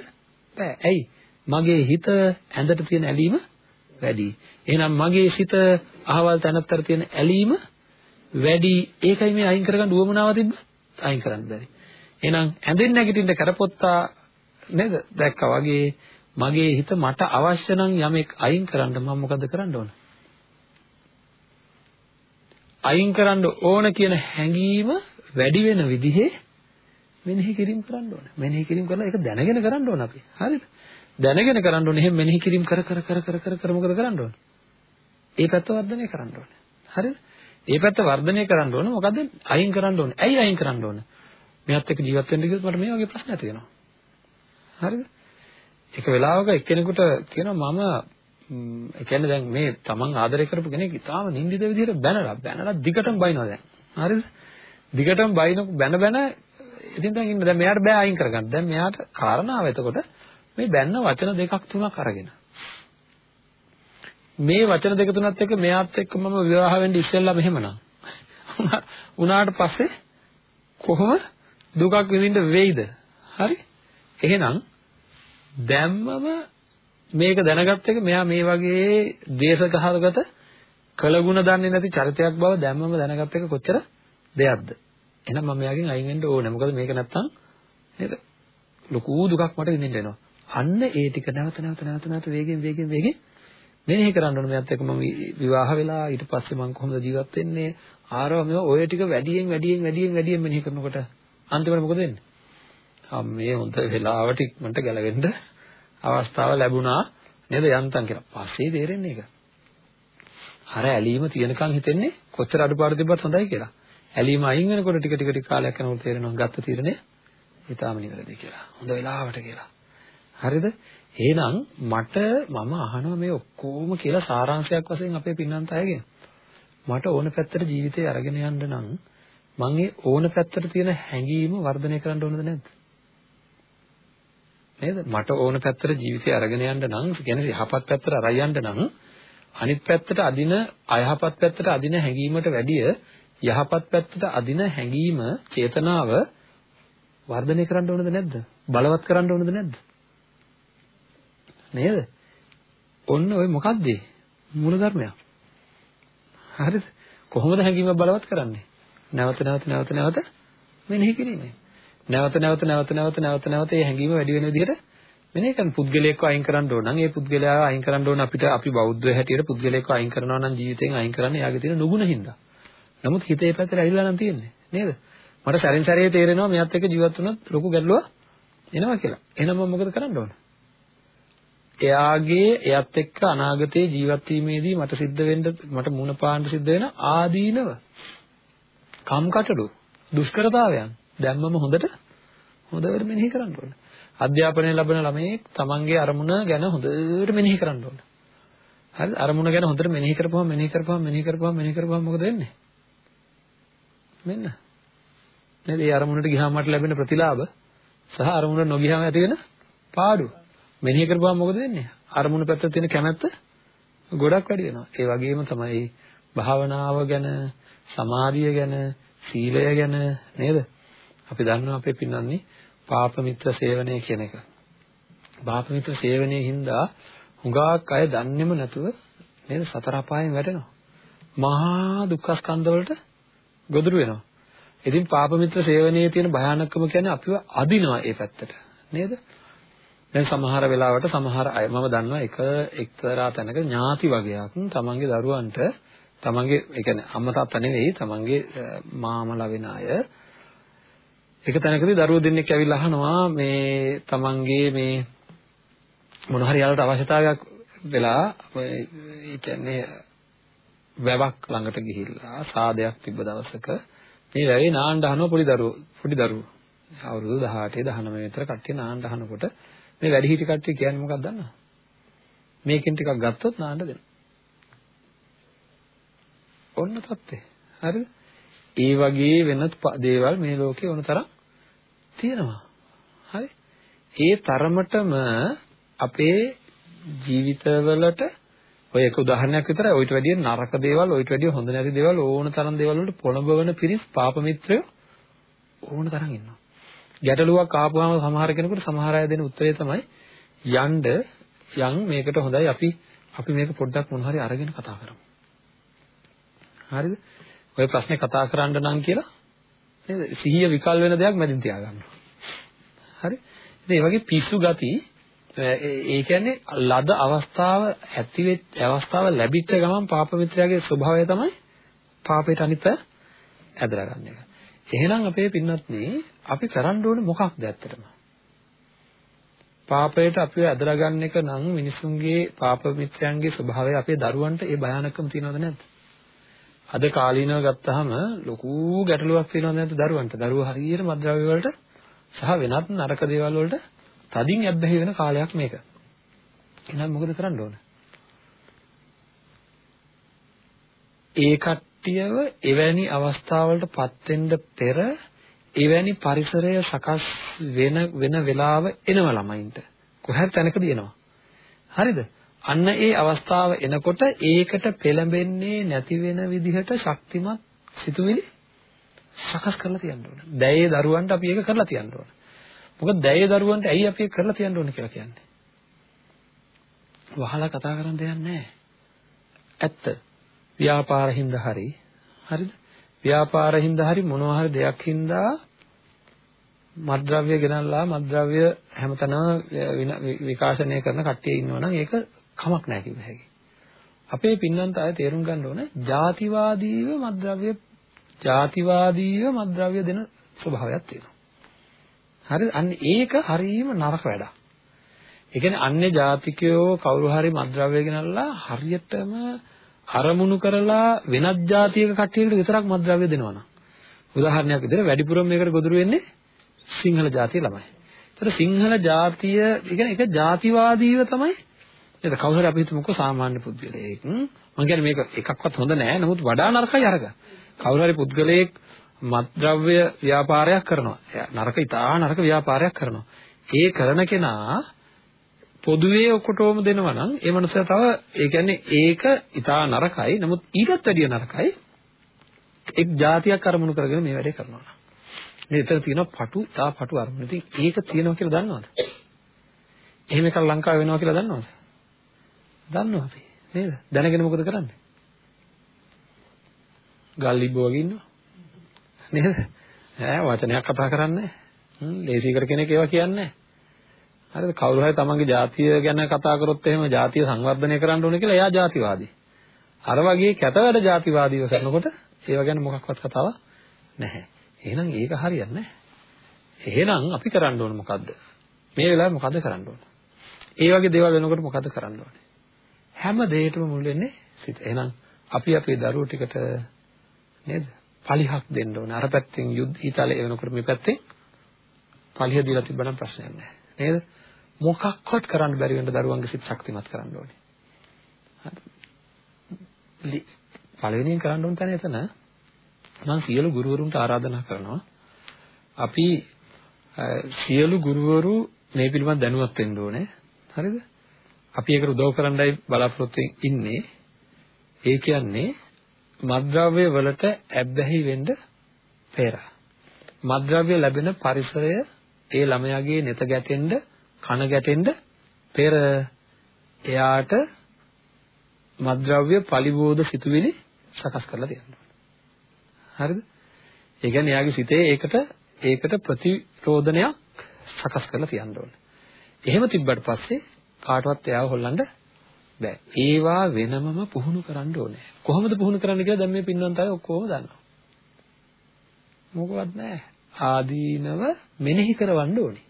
බෑ. ඇයි? මගේ හිත ඇඳට තියෙන ඇලීම වැඩි. එහෙනම් මගේ සිත අහවල් තැනත්තර තියෙන ඇලීම වැඩි. ඒකයි මේ අයින් කරගන්න උවමනාව තිබ්බ අයින් කරන්න බැරි. එහෙනම් ඇඳෙන් නැගිටින්න කරපොත්තා නේද? දැක්කා වගේ මගේ හිත මට අවශ්‍ය නම් යමෙක් අයින් කරන්න මම මොකද කරන්න ඕන? අයින් කරන්න ඕන කියන හැඟීම වැඩි වෙන විදිහේ මෙනෙහි කිරීම කරන්න ඕන. මෙනෙහි කිරීම කරලා ඒක දැනගෙන කරන්න ඕන අපි. හරිද? දැනගෙන කරන්න ඕනේ. එහෙනම් මෙනෙහි කිරීම කර කර කර කර කර කර මොකද කරන්න ඕනේ? ඒ පැත්ත වර්ධනය කරන්න ඕනේ. හරිද? ඒ පැත්ත වර්ධනය කරන්න ඕනේ. මොකද අයින් කරන්න ඕනේ. ඇයි අයින් කරන්න ඕනේ? මෙයත් එක්ක ජීවත් වෙන්න ගියොත් මට මේ වගේ ප්‍රශ්න ඇති වෙනවා. හරිද? එක වෙලාවක එක්කෙනෙකුට කියනවා මම ඒ කියන්නේ දැන් මේ තමන් ආදරය කරපු කෙනෙක් ඉතාලම නින්දිත විදිහට බැනලා බැනලා දිගටම බයිනවා දැන්. හරිද? දිගටම බයින බැන බැන ඉතින් දැන් ඉන්න දැන් මෙයාට බෑ අයින් කරගන්න. දැන් මෙයාට කාරණාව එතකොට මේ බැන්න වචන දෙකක් තුනක් අරගෙන මේ වචන දෙක තුනත් එක්ක මෙයාත් එක්ක මම විවාහ වෙන්න ඉස්සෙල්ලා මෙහෙමනම් උනාට පස්සේ කොහොම දුකක් විඳින්න වෙයිද? හරි? එහෙනම් දැම්මම මේක දැනගත්ත එක මෙයා මේ වගේ දේශගහගත කළගුණ දන්නේ නැති චරිතයක් බව දැම්මම දැනගත්ත එක කොච්චර දෙයක්ද? එහෙනම් මම මෙයාගෙන් අයින් වෙන්න ඕනේ. මොකද මේක නැත්තම් නේද ලොකු දුකක් මට විඳින්න වෙනවා. අන්න ඒ ටික නැවත නැවත නැවත නැවත වේගෙන් වේගෙන් වේගෙන් මෙනෙහි කරන්න ඕනේ. මෙයාත් එක්ක මම විවාහ වෙලා ඊට පස්සේ මම කොහොමද ජීවත් වෙන්නේ? ආරව මේවා ඔය ටික වැඩියෙන් වැඩියෙන් වැඩියෙන් වැඩියෙන් මෙනෙහි කරනකොට අන්තිමට මොකද වෙන්නේ? ආ මේ හොඳ වෙලාවට ඉක්මනට ගැලවෙන්න අවස්ථාව ලැබුණා නේද යන්තම් කියලා. පස්සේ තේරෙන්නේ ඒක. අර ඇලීම තියෙනකන් හිතෙන්නේ කොච්චර අඩුපාඩු තිබ්බත් හොඳයි කියලා. ඇලීම අයින් වෙනකොට ටික ටික ටික කාලයක් යනකොට තේරෙනවා ගත්ත තීරණය ඊටාම නිවැරදි කියලා. හොඳ වෙලාවට කියලා. හරිද? එහෙනම් මට මම අහනවා මේ ඔක්කොම කියලා සාරාංශයක් වශයෙන් අපේ පින්නන්ත අයගෙන්. මට ඕන පැත්තට ජීවිතේ අරගෙන යන්න නම් මම ඒ ඕන පැත්තට තියෙන හැඟීම වර්ධනය කරන්න ඕනද නැද්ද? නේද? මට ඕන පැත්තට ජීවිතය අරගෙන යන්න නම් කියන්නේ යහපත් පැත්තට අරයි යන්න නම් අනිත් පැත්තට අදින අයහපත් පැත්තට අදින හැඟීමට වැඩිය යහපත් පැත්තට අදින හැඟීම චේතනාව වර්ධනය කරන්න ඕනද නැද්ද? බලවත් කරන්න ඕනද නැද්ද? නේද? ඔන්න ඔය මොකද්ද? මූල ධර්මයක්. හරිද? කොහොමද හැඟීම බලවත් කරන්නේ? නැවත නැවත නැවත නැවත මෙනෙහි කිරීමෙන්. නැවත නැවත නැවත නැවත නැවත නැවත ඒ හැඟීම වැඩි වෙන විදිහට මෙනෙහි කරන පුද්ගලයෙක්ව අයින් කරන්න ඕන නම් ඒ පුද්ගලයාව අයින් කරන්න ඕන අපිට අපි බෞද්ධ හැටියට පුද්ගලයෙක්ව අයින් කරනවා නම් ජීවිතයෙන් අයින් කරන්න එයාගේ තියෙන නුගුණ හින්දා. නමුත් හිතේ පැත්තට ඇවිල්ලා නම් තියෙන්නේ නේද? මට සැරින් සැරේ තේරෙනවා මෙයත් එක්ක ජීවත් වුණොත් ලොකු ගැටලුවක් එනවා කියලා. එහෙනම් මම මොකද කරන්න ඕන? එයාගේ එයත් එක්ක අනාගතයේ ජීවත් වීමේදී මට සිද්ධ වෙන්න මට මුණ පාන්න සිද්ධ වෙන ආදීනව කම්කටොළු දුෂ්කරතාවයන් දැම්මම හොඳට හොඳට මෙනෙහි කරන්න ඕනේ. අධ්‍යාපනය ලැබෙන ළමයෙක් තමන්ගේ අරමුණ ගැන හොඳට මෙනෙහි කරන්න ඕනේ. හරිද? අරමුණ ගැන හොඳට මෙනෙහි කරපුවම මෙනෙහි කරපුවම මෙනෙහි කරපුවම මෙනෙහි කරපුවම මොකද වෙන්නේ? මෙන්න. නේද? ඒ අරමුණට ගියාම මට ලැබෙන ප්‍රතිලාභ සහ අරමුණට නොගියාම ඇති වෙන පාඩු. මෙනෙහි කරපුවම මොකද වෙන්නේ? අරමුණ පැත්තේ තියෙන කැමැත්ත ගොඩක් වැඩි වෙනවා. ඒ වගේම තමයි භාවනාව ගැන, සමාධිය ගැන, සීලය ගැන නේද? අපි දන්නවා අපේ පින්නන්නේ පාප මිත්‍ර සේවනය කියන එක. පාප මිත්‍ර සේවනයේ හින්දා හුඟක් අය දන්නේම නැතුව නේද සතර අපායෙන් වැටෙනවා. මහා දුක්ඛ ස්කන්ධ වලට ගොදුරු වෙනවා. ඉතින් පාප මිත්‍ර සේවනයේ තියෙන භයානකම කියන්නේ අපිව අදිනවා ඒ පැත්තට. නේද? දැන් සමහර වෙලාවට සමහර අය මම දන්නවා එක එක්තරා තැනක ඥාති වගේක් තමන්ගේ දරුවන්ට තමන්ගේ ඒ කියන්නේ අම්මා තාත්තා නෙවෙයි තමන්ගේ මාමලා වෙන අය එක තැනකදී දරුවෝ දෙන්නෙක් ඇවිල්ලා අහනවා මේ තමන්ගේ මේ මොන හරි යාළුවට අවශ්‍යතාවයක් වෙලා ඒ කියන්නේ වැවක් ළඟට ගිහිල්ලා සාදයක් තිබ්බ දවසක මේ වැවේ නාන්න අහනවා පොඩි දරුවෝ පොඩි දරුවෝ. අවුරුදු 18 19 විතර කට්ටිය නාන්න අහනකොට මේ වැඩිහිටි කට්ටිය කියන්නේ මොකක්ද දන්නවද? මේකෙන් ටිකක් ගත්තොත් නාන්න දෙනවා. ඔන්න තත්ත්වය. හරිද? ඒ වගේ වෙනත් දේවල් මේ ලෝකේ ඕන තරම් තියෙනවා. හරි? ඒ තරමටම අපේ ජීවිතවලට ඔය එක උදාහරණයක් විතරයි ඔයිට වැඩිය නරක දේවල් ඔයිට වැඩිය හොඳ නැති දේවල් ඕන තරම් දේවල් වලට පොළඹවන පිරිස් පාප මිත්‍රයෝ ඕන තරම් ඉන්නවා. ගැටලුවක් ආපුවාම සමහර කෙනෙකුට සමහර අය දෙන උත්තරේ තමයි යන්න යන් මේකට හොඳයි අපි අපි මේක පොඩ්ඩක් මොන හරි අරගෙන කතා කරමු. හරිද? ඔය ප්‍රශ්නේ කතා කරන්න නම් කියලා නේද? සිහිය විකල් වෙන දෙයක් මැදින් තියාගන්නවා. හරි? ඉතින් මේ වගේ පිස්සු ගති ඒ කියන්නේ ලද අවස්ථාව ඇති වෙච්ච අවස්ථාව ලැබිච්ච ගමන් පාප මිත්‍රයාගේ ස්වභාවය තමයි පාපයට අනිත් ඇදලා ගන්න එක. එහෙනම් අපේ පින්වත්නි අපි කරන්න ඕනේ මොකක්ද ඇත්තටම? පාපයට අපිව ඇදලා ගන්න එක නම් මිනිසුන්ගේ පාප මිත්‍රයන්ගේ ස්වභාවය අපේ දරුවන්ට ඒ භයානකම තියනවද නැද්ද? අද කාලීනව ගත්තාම ලොකු ගැටලුවක් වෙනවා නේද දරුවන්ට. දරුවෝ හරියට මද්ද්‍රව්‍ය වලට සහ වෙනත් නරක දේවල් වලට තදින් ඇබ්බැහි වෙන කාලයක් මේක. එහෙනම් මොකද කරන්න ඕන? ඒ කට්ටියව එවැනි අවස්ථාවලටපත් වෙන්න පෙර එවැනි පරිසරය සකස් වෙන වෙන වෙලාව එනවා ළමයින්ට. කොහේ තැනකදී එනවා. හරිද? අන්න ඒ අවස්ථාව එනකොට ඒකට පෙළඹෙන්නේ නැති වෙන විදිහට ශක්තිමත් සිතුවිලි සකස් කරලා තියන්න ඕන. දැයේ දරුවන්ට අපි ඒක කරලා තියන්න ඕන. මොකද දැයේ දරුවන්ට ඇයි අපි ඒක කරලා තියන්න ඕන කියලා කියන්නේ? වහලා කතා කරන්න දෙයක් නැහැ. ඇත්ත. ව්‍යාපාරින්ද හරි හරිද? ව්‍යාපාරින්ද හරි මොනවා හරි දෙයක් හින්දා මත්ද්‍රව්‍ය ගෙනල්ලා මත්ද්‍රව්‍ය හැමතැනම විකාශනය කරන කට්ටිය ඉන්නවනම් ඒක කමක් නැහැ කිව්ව හැකි. අපේ පින්නන්ත අය තේරුම් ගන්න ඕනේ ಜಾතිවාදීව මත්ද්‍රව්‍ය ಜಾතිවාදීව මත්ද්‍රව්‍ය දෙන ස්වභාවයක් තියෙනවා. හරිද? අන්න ඒක හරීම නරක වැඩක්. ඒ කියන්නේ අන්‍ය ජාතිකයෝ කවුරු හරි මත්ද්‍රව්‍ය ගෙනල්ලා හරියටම අරමුණු කරලා වෙනත් ජාතියක කට්ටියකට විතරක් මත්ද්‍රව්‍ය දෙනවනම් උදාහරණයක් විදිහට වැඩිපුරම මේකට ගොදුරු වෙන්නේ සිංහල ජාතිය ළමයි. ඒතර සිංහල ජාතිය කියන්නේ ඒක ජාතිවාදීව තමයි නේද? කවුරු හරි අපි හිතමුකෝ සාමාන්‍ය පුද්ගලයෙක්. මම කියන්නේ මේක එකක්වත් හොඳ නෑ. නමුත් වඩා නරකයි අරග. කවුරු හරි පුද්ගලයෙක් මත්ද්‍රව්‍ය ව්‍යාපාරයක් කරනවා. නරක ඉතා නරක ව්‍යාපාරයක් කරනවා. ඒ කරන කෙනා පොදුවේ ඔකොටෝම දෙනවා නම් ඒ මනුස්සයා තව ඒ කියන්නේ ඒක ඉතා නරකයි. නමුත් ඊටත් වැඩිය නරකයි. එක් જાතියක් අරමුණු කරගෙන මේ වැඩේ කරනවා. මේ විතර තියෙනවා පටු තා පටු අරමුණු. ඉතින් ඒක තියෙනවා කියලා දන්නවද? එහෙම එකක් ලංකාවේ වෙනවා කියලා දන්නවද? දන්නවා අපි නේද? දැනගෙන මොකද කරන්නේ? ගල්ලිබ්බෝ වගේ ඉන්නවා. නේද? ඈ වචනයක් කතා කරන්නේ නැහැ. ලේසිකර කෙනෙක් ඒවා කියන්නේ නැහැ. හරිද? කවුරු හරි තමන්ගේ ජාතිය ගැන කතා කරොත් එහෙම ජාතිය සංවර්ධනය කරන්න ඕනේ කියලා එයා ජාතිවාදී. අර වගේ කැත වැඩ ජාතිවාදීව කරනකොට ඒව ගැන මොකක්වත් කතාවක් නැහැ. එහෙනම් ඒක හරියන්නේ නැහැ. එහෙනම් අපි කරන්න ඕන මොකද්ද? මේ වෙලාවේ මොකද්ද කරන්න ඕන? ඒ වගේ දේවල් වෙනකොට මොකද්ද කරන්න ඕනේ? හැම දෙයකටම මුල් වෙන්නේ සිත. එහෙනම් අපි අපේ දරුවෝ ටිකට නේද? පලිහක් දෙන්න ඕනේ. අර පැත්තෙන් යුද්ධ ඊතලේ එනකොට මේ පැත්තෙන් පලිහ දීලා තිබ්බනම් ප්‍රශ්නයක් නැහැ. නේද? මොකක්වත් කරන්න බැරි වෙන දරුවන්ගේ සිත ශක්තිමත් කරන්න ඕනේ. හරි. පළවෙනියෙන් කරන්න ඕන තැන එතන මම සියලු ගුරුවරුන්ට ආරාධනා කරනවා අපි සියලු ගුරුවරු මේ පිළිබඳ දැනුවත් වෙන්න ඕනේ හරිද අපි ඒකට උදව් කරන්නයි බලාපොරොත්තු ඉන්නේ ඒ කියන්නේ මත්ද්‍රව්‍ය වලට ඇබ්බැහි වෙන්න පෙර මත්ද්‍රව්‍ය ලැබෙන පරිසරය ඒ ළමයාගේ නෙත ගැටෙන්න කන ගැටෙන්න පෙර එයාට මත්ද්‍රව්‍ය පලිබෝධ සිතුවිලි සකස් කරලා තියෙනවා හරිද? ඒ කියන්නේ එයාගේ සිතේ ඒකට ඒකට ප්‍රතිරෝධනයක් සකස් කරලා තියන්න ඕනේ. එහෙම තිබ්බට පස්සේ කාටවත් එයාව හොල්ලන්න බෑ. ඒවා වෙනමම පුහුණු කරන්න ඕනේ. කොහොමද පුහුණු කරන්න කියලා දැන් මේ පින්වන්ත අය ඔක්කොම දන්නවා. මොකවත් නැහැ. ආදීනව මෙනෙහි කරවන්න ඕනේ.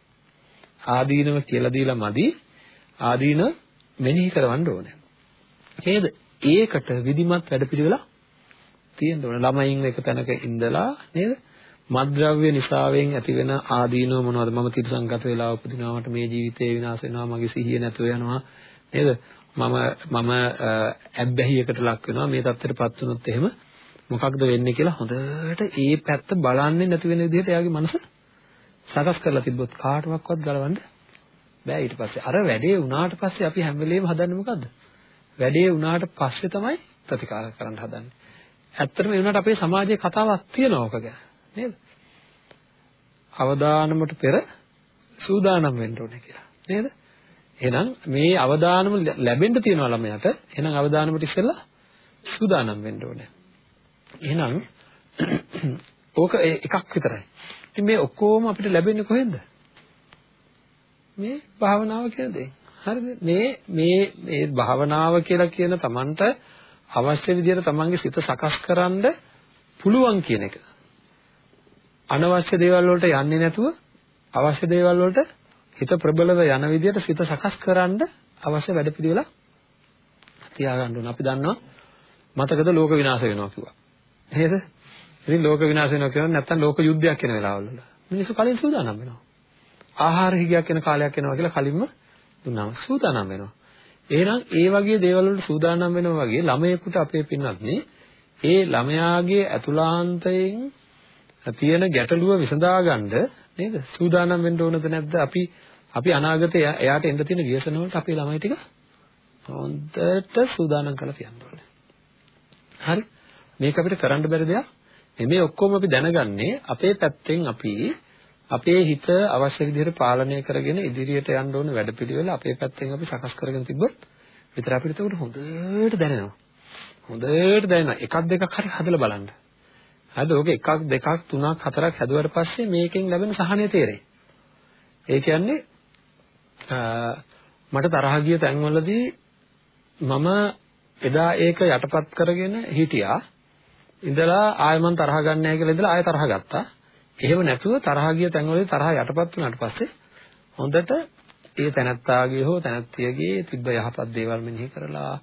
ආදීනව කියලා දීලා මදි. ආදීන මෙනෙහි කරවන්න ඕනේ. නේද? ඒකට විධිමත් වැඩපිළිවෙලක් තියෙන්න ඕන. ළමයින් එක තැනක ඉඳලා නේද? මද්ද්‍රව්‍ය නිසාවෙන් ඇතිවෙන ආදීනව මොනවද? මම තිරසංගත වෙලා උපදිනවා. මට මේ ජීවිතේ විනාශ වෙනවා. මගේ සිහිය නැතුව යනවා නේද? මම මම ඇබ්බැහියකට ලක් වෙනවා. මේ தත්ත්වයටපත් වුණොත් එහෙම මොකක්ද වෙන්නේ කියලා හොඳට ඒ පැත්ත බලන්නේ නැති වෙන විදිහට එයාගේ මනස සකස් කරලා තිබ්බොත් කාටවත් ගලවන්න බෑ. ඊට පස්සේ අර වැඩේ වුණාට පස්සේ අපි හැම වෙලේම හදන්නේ මොකද්ද? වැඩේ වුණාට පස්සේ තමයි ප්‍රතිකාර කරන්න හදන්නේ. ඇත්තටම ඒ වුණාට අපේ සමාජයේ කතාවක් තියෙනවා ඔක ගැන. නේද? අවදානමට පෙර සූදානම් වෙන්න ඕනේ කියලා. නේද? එහෙනම් මේ අවදානම ලැබෙන්න තියෙනවා ළමයාට. එහෙනම් අවදානමට ඉස්සෙල්ලා සූදානම් වෙන්න ඕනේ. එහෙනම් ඕක එකක් විතරයි. ඉතින් මේ ඔක්කොම අපිට ලැබෙන්නේ කොහෙන්ද? මේ භාවනාව කියන දේ. හරිද? මේ මේ මේ භාවනාව කියලා කියන Tamanට අවශ්‍ය විදිහට තමන්ගේ සිත සකස් කරන්න පුළුවන් කියන එක. අනවශ්‍ය දේවල් වලට යන්නේ නැතුව අවශ්‍ය දේවල් වලට හිත ප්‍රබලව යන විදිහට සිත සකස් කරන්න අවශ්‍ය වැඩපිළිවෙල තියාගන්න ඕන. අපි දන්නවා මතකද ලෝක විනාශ වෙනවා කිව්වා. නේද? ඉතින් ලෝක විනාශ වෙනවා කියනවා නැත්තම් ලෝක යුද්ධයක් වෙන වෙලාවල් වල. මිනිස්සු කලින් සූදානම් වෙනවා. ආහාර හිගයක් වෙන කාලයක් එනවා කියලා කලින්ම දුන්නාම සූදානම් වෙනවා. එහෙනම් ඒ වගේ දේවල් වලට සූදානම් වෙනවා වගේ ළමයෙකුට අපේ පින්වත්නි ඒ ළමයාගේ අතුලාන්තයෙන් තියෙන ගැටලුව විසඳාගන්න නේද? සූදානම් වෙන්න ඕනද නැද්ද? අපි අපි අනාගතේ එයාට එන්න තියෙන ව්‍යසන වලට අපේ ළමයි ටික හොඳට සූදානම් කරලා තියන්න ඕනේ. හරි? මේක අපිට කරන්න බැරි දෙයක්. මේ ඔක්කොම අපි දැනගන්නේ අපේ පැත්තෙන් අපි අපේ හිත අවශ්‍ය විදිහට පාලනය කරගෙන ඉදිරියට යන්න ඕන වැඩපිළිවෙල අපේ පැත්තෙන් අපි සකස් කරගෙන තිබ්බොත් විතර අපිට ඒක හොඳට දැනෙනවා. හොඳට දැනෙනවා. එකක් දෙකක් හරි හදලා බලන්න. හරිද? ඕක එකක් දෙකක් තුනක් හතරක් හැදුවට පස්සේ මේකෙන් ලැබෙන සහනය තේරෙයි. ඒ කියන්නේ මට තරහ ගිය තැන්වලදී මම එදා ඒක යටපත් කරගෙන හිටියා. ඉඳලා ආයෙ මම තරහ ගන්න නැහැ කියලා ඉඳලා ආයෙ තරහ ගත්තා. එහෙම නැතුව තරහ ගිය තැන්වලදී තරහ යටපත් වුණාට පස්සේ හොඳට ඒ තැනත්තාගේ හෝ තැනත්තියගේ තිබ්බ යහපත් දේවල් මෙනෙහි කරලා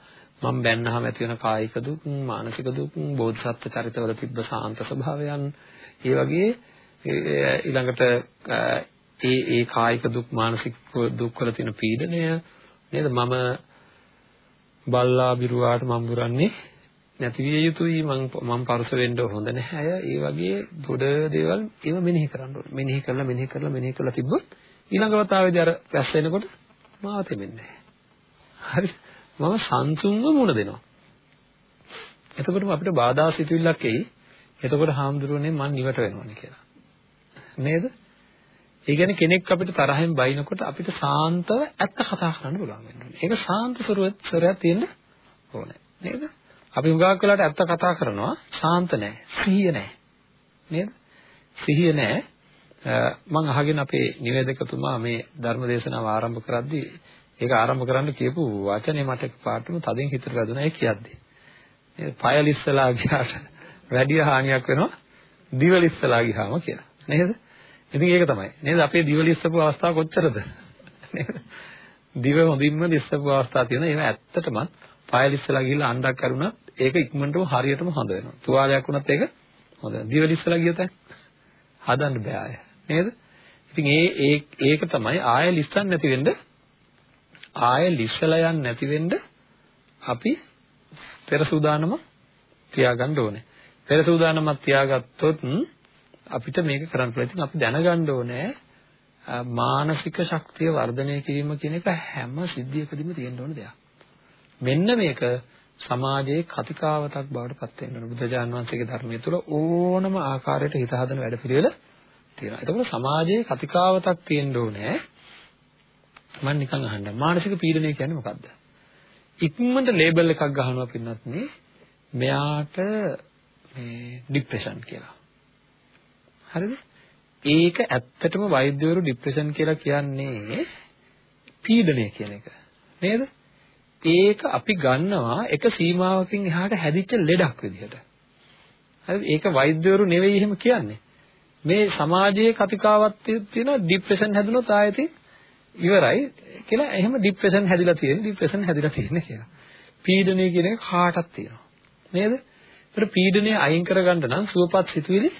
මම බැන්නාම ඇති වෙන කායික දුක්, මානසික දුක්, බෝධිසත්ව චරිතවල තිබ්බ සාන්ත ස්වභාවයන්, ඒ වගේ ඊළඟට ඒ ඒ කායික දුක්, මානසික දුක් වල තියෙන පීඩනය නේද? මම බල්ලා බිරුවාට මම බුරන්නේ නැති විය යුතුයි. මම මම පරස වෙන්න හොඳ නැහැ. ඒ වගේ ගොඩ දේවල් ඒව මෙනෙහි කරන්න ඕනේ. මෙනෙහි කරලා මෙනෙහි කරලා මෙනෙහි කරලා තිබ්බොත් ඊළඟ වතාවේදී අර රැස් වෙනකොට මාව තෙමෙන්නේ නැහැ. හරි. මම සංසුන්ව මුණ දෙනවා එතකොටම අපිට බාධා සිතුවිල්ලක් එයි එතකොට හාමුදුරුවනේ මං නිවට වෙනවනේ කියලා නේද ඒ කියන්නේ කෙනෙක් අපිට තරහෙන් බයිනකොට අපිට සාන්තව ඇත්ත කතා කරන්න පුළුවන් වෙන්න ඕනේ. ඒක සාන්ත ස්වරයක් තියෙන්න ඕනේ. නේද? අපි හුඟක් වෙලාවට ඇත්ත කතා කරනවා ශාන්ත නැහැ. සිහිය නැහැ. නේද? සිහිය නැහැ. මම අහගෙන අපේ නිවේදකතුමා මේ ධර්ම දේශනාව ආරම්භ කරද්දී ඒක ආරම්භ කරන්න කියපු වචනේ මට පාටම තදින් හිතට වැදුනා ඒ කියද්දී. නේද? පයලිස්සලා ගියාට වැඩි හානියක් වෙනවා දිවලිස්සලා ගියාම කියලා. නේද? ඉතින් ඒක තමයි. නේද? අපේ දිවලිස්සපු අවස්ථාව කොච්චරද? නේද? දිව හොඳින්ම ලිස්සපු අවස්ථා තියෙනවා. ඒවා ඇත්තටම පයලිස්සලා ගිහිල්ලා අණ්ඩක් කරුණත් ඒක ඉක්මනටම හරියටම හොඳ වෙනවා. තුවාලයක් වුණත් ඒක හොඳ වෙනවා. දිවලිස්සලා ගියත හදන්න බෑ ආය. නේද? ඉතින් ඒ ඒ ඒක තමයි ආය ලිස්සන් නැති වෙන්න ආය ලිස්සලා යන්න නැති වෙන්න අපි පෙර සූදානම තියාගන්න ඕනේ. පෙර සූදානමක් තියාගත්තොත් අපිට මේක කරන්න පුළුවන්. ඉතින් අපි දැනගන්න ඕනේ මානසික ශක්තිය වර්ධනය කිරීම කියන එක හැම සිද්ධියකදීම තියෙන්න ඕන දෙයක්. මෙන්න මේක සමාජයේ කතිකාවතක් බවට පත් වෙන්න ඕන. බුදුජානක වහන්සේගේ ධර්මයේ තුල ඕනම ආකාරයකට හිත හදන වැඩ පිළිවෙල තියෙනවා. ඒකවල සමාජයේ කතිකාවතක් තියෙන්න ඕනේ. මම නිකන් අහන්නම්. මානසික පීඩනය කියන්නේ මොකද්ද? ඉක්මනට ලේබල් එකක් ගහනවා පින්නත් නේ මෙයාට මේ ડિප්‍රෙෂන් කියලා. හරිද? ඒක ඇත්තටම වෛද්‍යවරු ડિප්‍රෙෂන් කියලා කියන්නේ පීඩනය කියන එක. නේද? ඒක අපි ගන්නවා එක සීමාවකින් එහාට හැදිච්ච ලෙඩක් විදිහට. හරිද? ඒක වෛද්‍යවරු නෙවෙයි එහෙම කියන්නේ. මේ සමාජයේ කතිකාවත්වයේ තියෙන ડિප්‍රෙෂන් හැදුනොත් ආයෙත් ඉවරයි කියලා එහෙම ડિප්‍රෙෂන් හැදිලා තියෙන ડિප්‍රෙෂන් හැදිලා තියෙන කියලා. පීඩනය කියන එක කාටත් තියෙනවා. නේද? ඒතර පීඩනය අයින් කරගන්න නම් සුවපත් සිතුවිලි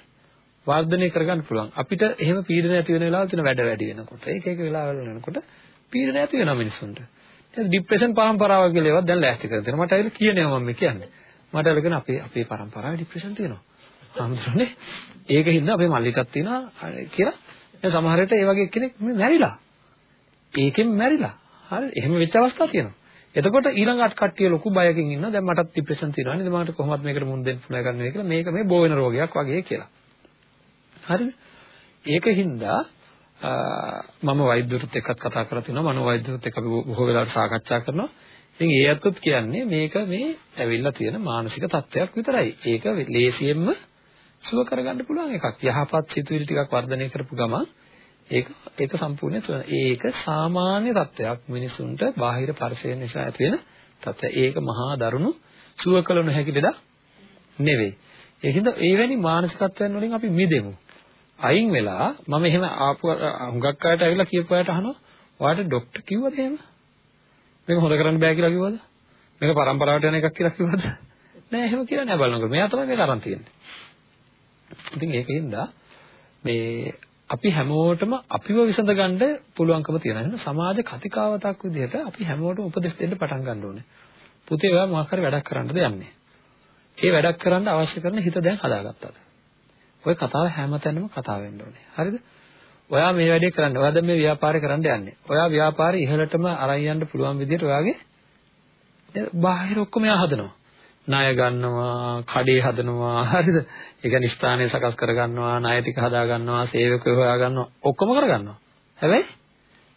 වර්ධනය කරගන්න පුළුවන්. අපිට එහෙම පීඩන ඇති වෙන වෙලාවල් තියෙන වැඩ වැඩි වෙනකොට ඒක එක වෙලාවල් වෙනකොට පීඩන ඇති වෙනවා මිනිස්සුන්ට. දැන් ડિප්‍රෙෂන් පරම්පරාව කියලා ඒවත් දැන් ලෑස්ති කරගෙන තියෙනවා. මට ඒක කියනවා මම කියන්නේ. මට අරගෙන අපේ අපේ පරම්පරාවේ ડિප්‍රෙෂන් තියෙනවා. හම්දුනේ. ඒක හින්දා අපේ මල්ලිකක් තියෙනවා කියලා. දැන් සමහර විට ඒ වගේ කෙනෙක් මැරිලා. ඒකෙන් මැරිලා. හරි එහෙම වෙච්ච අවස්ථා තියෙනවා. එතකොට ඊළඟ අට කට්ටිය ලොකු බයකින් ඉන්නවා. දැන් මටත් ડિප්‍රෙෂන් තියෙනවා නේද? මට කොහොමද මේකට මුහුණ දෙන්න පුළුවන් ගන්නේ කියලා. මේක මේ බෝ වෙන රෝගයක් වගේ කියලා. හරිද? ඒකින්ද මම වෛද්‍යවරුත් එක්කත් කතා කරලා තිනවා මනෝවෛද්‍යවරුත් එක්ක අපි බොහෝ වෙලාවට සාකච්ඡා කරනවා. ඉතින් ඒ අත්ත් කියන්නේ මේක මේ ඇවිල්ලා තියෙන මානසික තත්ත්වයක් විතරයි. ඒක ලේසියෙන්ම සුව කරගන්න පුළුවන් එකක්. යහපත් සිතුවිලි ටිකක් වර්ධනය කරපු ගමන් ඒක ඒක සම්පූර්ණ තුන. ඒක සාමාන්‍ය තත්ත්වයක් මිනිසුන්ට බාහිර පරිසරය නිසා ඇති වෙන තත්ත්වය. ඒක මහා දරුණු සුව කළ නොහැකි දෙයක් නෙවෙයි. ඒකින්ද එවැනි මානසිකත්වයන් වලින් අපි මිදෙමු. අයින් වෙලා මම එහෙම ආපු හුඟක් අයට ඇවිල්ලා කියපු අයට අහනවා ඔයාලට ડોක්ටර් කිව්වද එහෙම? මේක හොද කරන්න බෑ කියලා කිව්වද? මේක පරම්පරාවට යන එකක් කියලා කිව්වද? නෑ එහෙම කියලා නෑ බලනකොට. මෙයා තමයි මේක අරන් තියෙන්නේ. ඉතින් ඒකින්ද මේ අපි හැමෝටම අපිව විසඳගන්න පුළුවන්කම තියෙනවා. එහෙනම් සමාජ කතිකාවතක් විදිහට අපි හැමෝටම උපදෙස් දෙන්න පටන් ගන්න ඕනේ. පුතේ ඔයා මොකක් හරි වැඩක් කරන්නද යන්නේ? ඒ වැඩක් කරන්න අවශ්‍ය කරන හිත දැන් හදාගත්තද? ඔය කතාව හැමතැනම කතා වෙන්න ඕනේ. හරිද? ඔයා මේ වැඩේ කරන්න. ඔයා දැන් මේ ව්‍යාපාරේ කරන්න යන්නේ. ඔයා ව්‍යාපාරේ ඉහළටම අරන් යන්න පුළුවන් විදිහට ඔයාගේ බාහිර ඔක්කොම එයා හදනවා. ණය ගන්නවා, කඩේ හදනවා, හරිද? ඒ කියන්නේ ස්ථානය සකස් කර ගන්නවා, ණය ටික හදා ගන්නවා, සේවකයෝ හොයා ගන්නවා, ඔක්කොම කර ගන්නවා. හැබැයි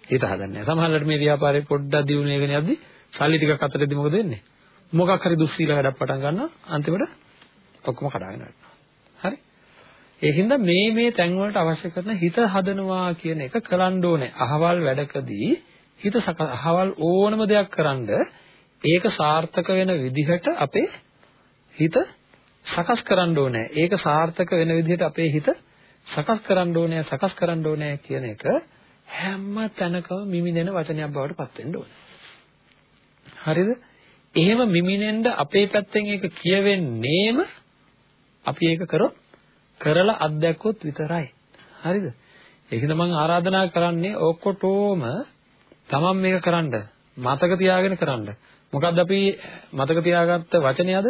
හිත හදන්නේ නැහැ. සමහරවිට මේ ව්‍යාපාරේ පොඩ්ඩක් දියුණු වෙගෙන යද්දි සල්ලි ටිකක් අතරදී මොකද වෙන්නේ? මොකක් හරි දුස්සීල වැඩක් පටන් ගන්නවා අන්තිමට ඔක්කොම කඩාගෙන යනවා. හරි? ඒකින්ද මේ මේ තැන් වලට අවශ්‍ය කරන හිත හදනවා කියන එක කරන්න ඕනේ. අහවල් වැඩකදී හිත අහවල් ඕනම දෙයක් කරන්ද ඒක සාර්ථක වෙන විදිහට අපේ හිත සකස් කරන්න ඕනේ. ඒක සාර්ථක වෙන විදිහට අපේ හිත සකස් කරන්න ඕනේ, සකස් කරන්න ඕනේ කියන එක හැම තැනකම මිමිනෙන වචනයක් බවට පත් වෙන්න ඕනේ. හරිද? එහෙම මිමිනෙන්න අපේ පැත්තෙන් ඒක කියවෙන්නේම අපි ඒක කරොත් කරලා අත්දැක්කොත් විතරයි. හරිද? ඒකද මම ආරාධනා කරන්නේ ඔක්කොටම තමන් මේක කරන්න මතක තියාගෙන කරන්න. මොකද්ද අපි මතක තියාගත්ත වචනයද?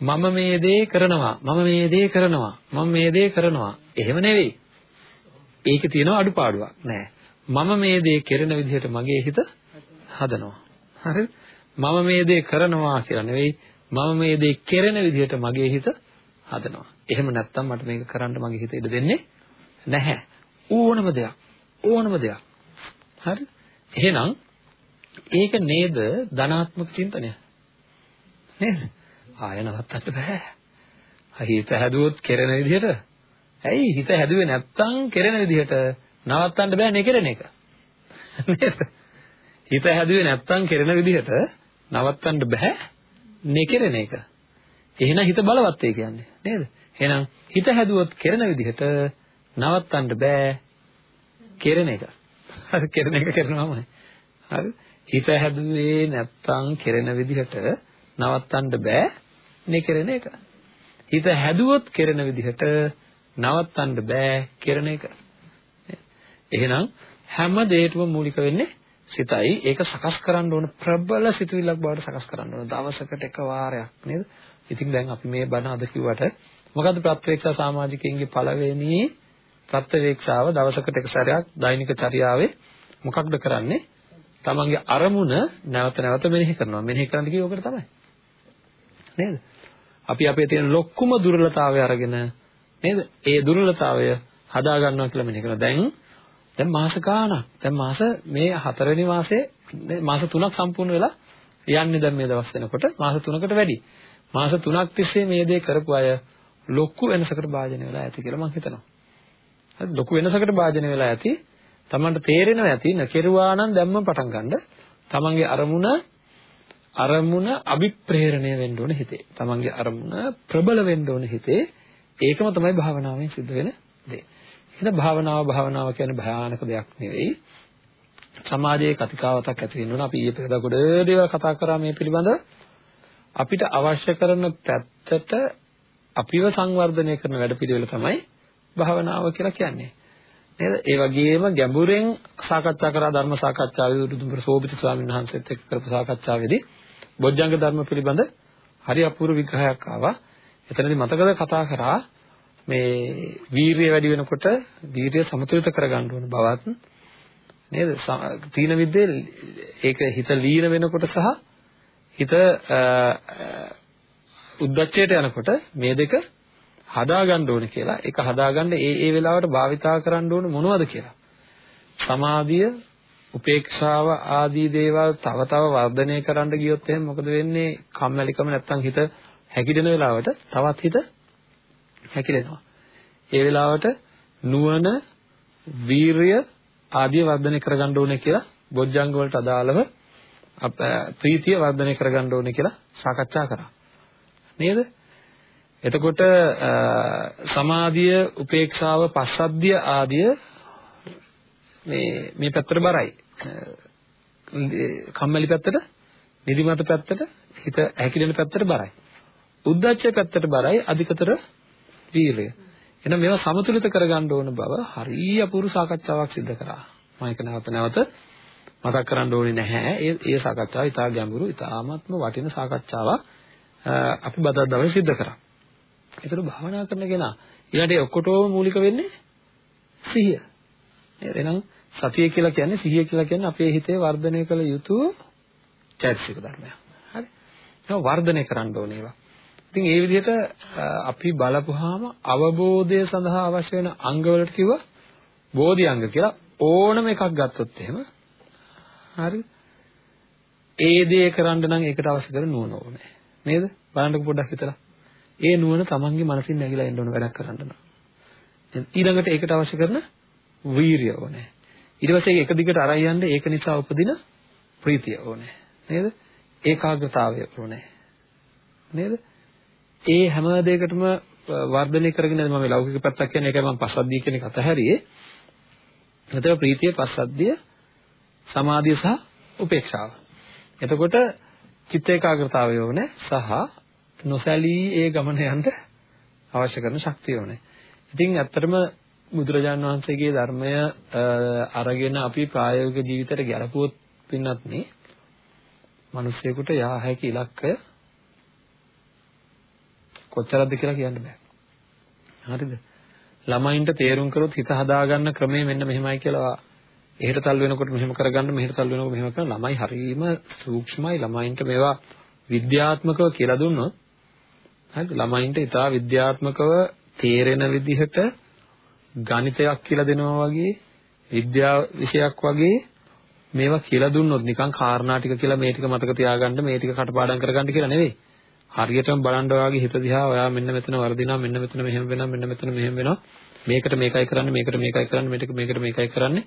මම මේ දේ කරනවා. මම මේ දේ කරනවා. මම මේ දේ කරනවා. එහෙම නෙවෙයි. ඒකේ තියෙන අඩුපාඩුවක් නෑ. මම මේ දේ කරන විදිහට මගේ හිත හදනවා. හරිද? මම මේ දේ කරනවා කියලා නෙවෙයි. මම මේ දේ කෙරෙන විදිහට මගේ හිත හදනවා. එහෙම නැත්නම් මට මේක කරන්න මගේ හිත ඉඩ දෙන්නේ නැහැ. ඕනම දෙයක්. ඕනම දෙයක්. හරි? එහෙනම් ඒක නේද ධනාත්මක චින්තනය? නේද? ආය නවත්තන්න බෑ. හිත හැදුවොත් කෙරෙන විදිහට ඇයි හිත හැදුවේ නැත්තම් කෙරෙන විදිහට නවත්තන්න බෑ නේ කෙරෙන එක. නේද? හිත හැදුවේ නැත්තම් කෙරෙන විදිහට නවත්තන්න බෑ නේ කෙරෙන එක. එහෙනම් හිත බලවත් ඒ කියන්නේ නේද? එහෙනම් හිත හැදුවොත් කෙරෙන විදිහට නවත්තන්න බෑ කෙරෙන එක. හරි කෙරෙන එක කරනවාමයි. හරි හිත හැදුවේ නැත්තම් කෙරෙන විදිහට නවත්තන්න බෑ නේ කෙරෙන එක. හිත හැදුවොත් කෙරෙන විදිහට නවත්තන්න බෑ කෙරෙන එක. එහෙනම් හැම දෙයකම මූලික වෙන්නේ සිතයි. ඒක සකස් කරන්න ඕන ප්‍රබල සිතුවිල්ලක් බවට සකස් කරන්න ඕන. දවසකට එක වාරයක් නේද? ඉතින් දැන් අපි මේ බණ අද කිව්වට මොකද්ද ප්‍රත්‍යක්ෂ සමාජිකයන්ගේ පළවෙනි ප්‍රත්‍යක්ෂාව දවසකට එක සැරයක් දෛනික චර්යාවේ මොකක්ද කරන්නේ? තමන්ගේ අරමුණ නැවත නැවත මෙනෙහි කරනවා. මෙනෙහි කරන්න කිව්ව ඔකට තමයි. නේද? අපි අපේ තියෙන ලොකුම දුර්වලතාවය අරගෙන නේද? ඒ දුර්වලතාවය හදා ගන්නවා කියලා මෙනෙහි කරනවා. දැන් දැන් මාස ගාණක්. දැන් මාස මේ හතරවෙනි මාසේ මාස 3ක් සම්පූර්ණ වෙලා යන්නේ දැන් මේ දවස් වෙනකොට මාස 3කට වැඩි. මාස 3ක් තිස්සේ මේ දේ කරපු අය ලොකු වෙනසකට භාජනය වෙලා ඇති කියලා මම හිතනවා. හරි ලොකු වෙනසකට භාජනය වෙලා ඇති. Tamanට තේරෙනවා ඇති නකිරුවා නම් දැම්ම පටන් ගන්න. Tamanගේ අරමුණ අරමුණ අභිප්‍රේරණය වෙන්න ඕන හිතේ. Tamanගේ අරමුණ ප්‍රබල වෙන්න ඕන හිතේ. ඒකම තමයි භාවනාවෙන් සිද්ධ වෙන දේ. එහෙනම් භාවනාව භාවනාව කියන්නේ භයානක දෙයක් නෙවෙයි. සමාජයේ කතිකාවතක් ඇති වෙන්න ඕන. අපි ඊයේ පෙරදා ගොඩ දේවල් කතා කරා මේ පිළිබඳව. අපිට අවශ්‍ය කරන පැත්තට අපිව සංවර්ධනය කරන වැඩපිළිවෙල තමයි භාවනාව කියලා කියන්නේ. නේද? ඒ වගේම ගැඹුරෙන් සාකච්ඡා කරා ධර්ම සාකච්ඡාවේදී උතුම්පුර සෝබිත ස්වාමීන් වහන්සේත් එක්ක කරපු සාකච්ඡාවේදී බොජ්ජංග ධර්ම පිළිබඳ හරි අපූර්ව විග්‍රහයක් ආවා. එතනදී මතකද කතා කරා මේ වීරිය වැඩි වෙනකොට වීරිය සමතුලිත කරගන්න ඕන බවත් නේද? තීන විද්‍යේ ඒක හිත ලීන වෙනකොට සහ හිත උද්දච්චයට යනකොට මේ දෙක හදාගන්න ඕනේ කියලා. ඒක හදාගන්න ඒ ඒ වෙලාවට භාවිතා කරන්න ඕන මොනවද කියලා. සමාධිය, උපේක්ෂාව ආදී දේවල් තව තව වර්ධනය කරන්න ගියොත් එහෙනම් මොකද වෙන්නේ? කම්මැලිකම නැත්තම් හිත හැකිදෙන වෙලාවට තවත් හිත හැකිලෙනවා. ඒ වෙලාවට නුවණ, වීරිය ආදී වර්ධනය කරගන්න ඕනේ කියලා බොජ්ජංග වලට අදාළව අප ප්‍රීතිය වර්ධනය කරගන්න ඕනේ කියලා සාකච්ඡා කරා. නේද? එතකොට සමාධිය, උපේක්ෂාව, පස්සද්ධිය ආදිය මේ මේ පැත්තට බරයි. කම්මැලි පැත්තට, නිදිමත පැත්තට, හිත ඇකිලෙන පැත්තට බරයි. උද්දච්චය පැත්තට බරයි, අධිකතර වීර්යය. එහෙනම් මේවා සමතුලිත කරගන්න ඕන බව හරිය අපූර්ව සාකච්ඡාවක් සිදු කරා. මම ඒක නැවත නැවත මතක් කරන්න ඕනේ නැහැ. ඒ ඒ සාකච්ඡාව ඉතා ගැඹුරු, ඉතාමත්ම වටින සාකච්ඡාවක්. අපි බදා දවසේ සිද්ධ කරා. ඒතර භාවනා කරන කෙනා ඊළඟට ඔක්කොටම මූලික වෙන්නේ සිහිය. නේද? එහෙනම් සතිය කියලා කියන්නේ සිහිය කියලා කියන්නේ අපේ හිතේ වර්ධනය කළ යුතු චෛතසික ධර්මයක්. හරි. ඒක වර්ධනය කරන්න ඕනේ ඒවා. ඉතින් ඒ විදිහට අපි බලපුවාම අවබෝධය සඳහා අවශ්‍ය වෙන අංගවලට කිව්වා බෝධි අංග කියලා ඕනම එකක් ගත්තොත් එහෙම හරි ඒ දේ කරන්න නම් ඒකට අවශ්‍ය කරන නුවණ ඕනේ නේද බලන්නකො පොඩ්ඩක් හිතලා ඒ නුවණ තමන්ගේ මනසින් නැగిලා එන්න ඕන වැඩක් කරන්න නම්. ඊළඟට ඒකට අවශ්‍ය කරන වීරිය ඕනේ. ඊට පස්සේ ඒක දිගට අරන් යන්න ඒක නිසා උපදින ප්‍රීතිය ඕනේ. නේද? ඒකාග්‍රතාවය ඕනේ. නේද? ඒ හැම දෙයකටම වර්ධනය කරගෙන මම ලෞකික පැත්තක් කියන්නේ ඒකයි මම පස්සද්ධිය කියන එක අතහැරියේ. එතකොට ප්‍රීතිය පස්සද්ධිය සමාධිය සහ උපේක්ෂාව. එතකොට චිත්ත ඒකාග්‍රතාවය ඕනේ සහ නොසැලී ඒ ගමන යන්න අවශ්‍ය කරන ශක්තිය ඕනේ. ඉතින් ඇත්තටම බුදුරජාණන් වහන්සේගේ ධර්මය අරගෙන අපි ප්‍රායෝගික ජීවිතයට ගැලපුවොත් පින්නත් නේ මිනිස්සෙකුට යා හැකි ඉලක්කය කොච්චරද කියලා කියන්න බෑ. හරිද? ළමයින්ට තේරුම් කරොත් හිත හදාගන්න ක්‍රමය මෙන්න මෙහෙමයි කියලා එහෙට තල් වෙනකොට මෙහෙම කරගන්න මෙහෙට තල් වෙනකොට මෙහෙම කරන ළමයි හරීම සූක්ෂමයි ළමයින්ට මේවා විද්‍යාත්මකව කියලා දුන්නොත් හරිද? ළමයින්ට ඉතා විද්‍යාත්මකව තේරෙන විදිහට ගණිතයක් කියලා දෙනවා වගේ විද්‍යා විෂයක් වගේ මේවා කියලා දුන්නොත් නිකන් කාරණා ටික කියලා මේ ටික මතක තියාගන්න මේ ටික කටපාඩම් කරගන්න කියලා නෙවෙයි. හරියටම බලන්න ඔයාගේ හිත දිහා ඔයා මෙන්න මෙතන වර්ධිනවා මෙන්න මෙතන මෙහෙම වෙනවා මෙන්න මෙතන මෙහෙම වෙනවා. මේකට මේකයි කරන්නේ මේකට මේකයි කරන්නේ මේකට මේකට මේකයි කරන්නේ.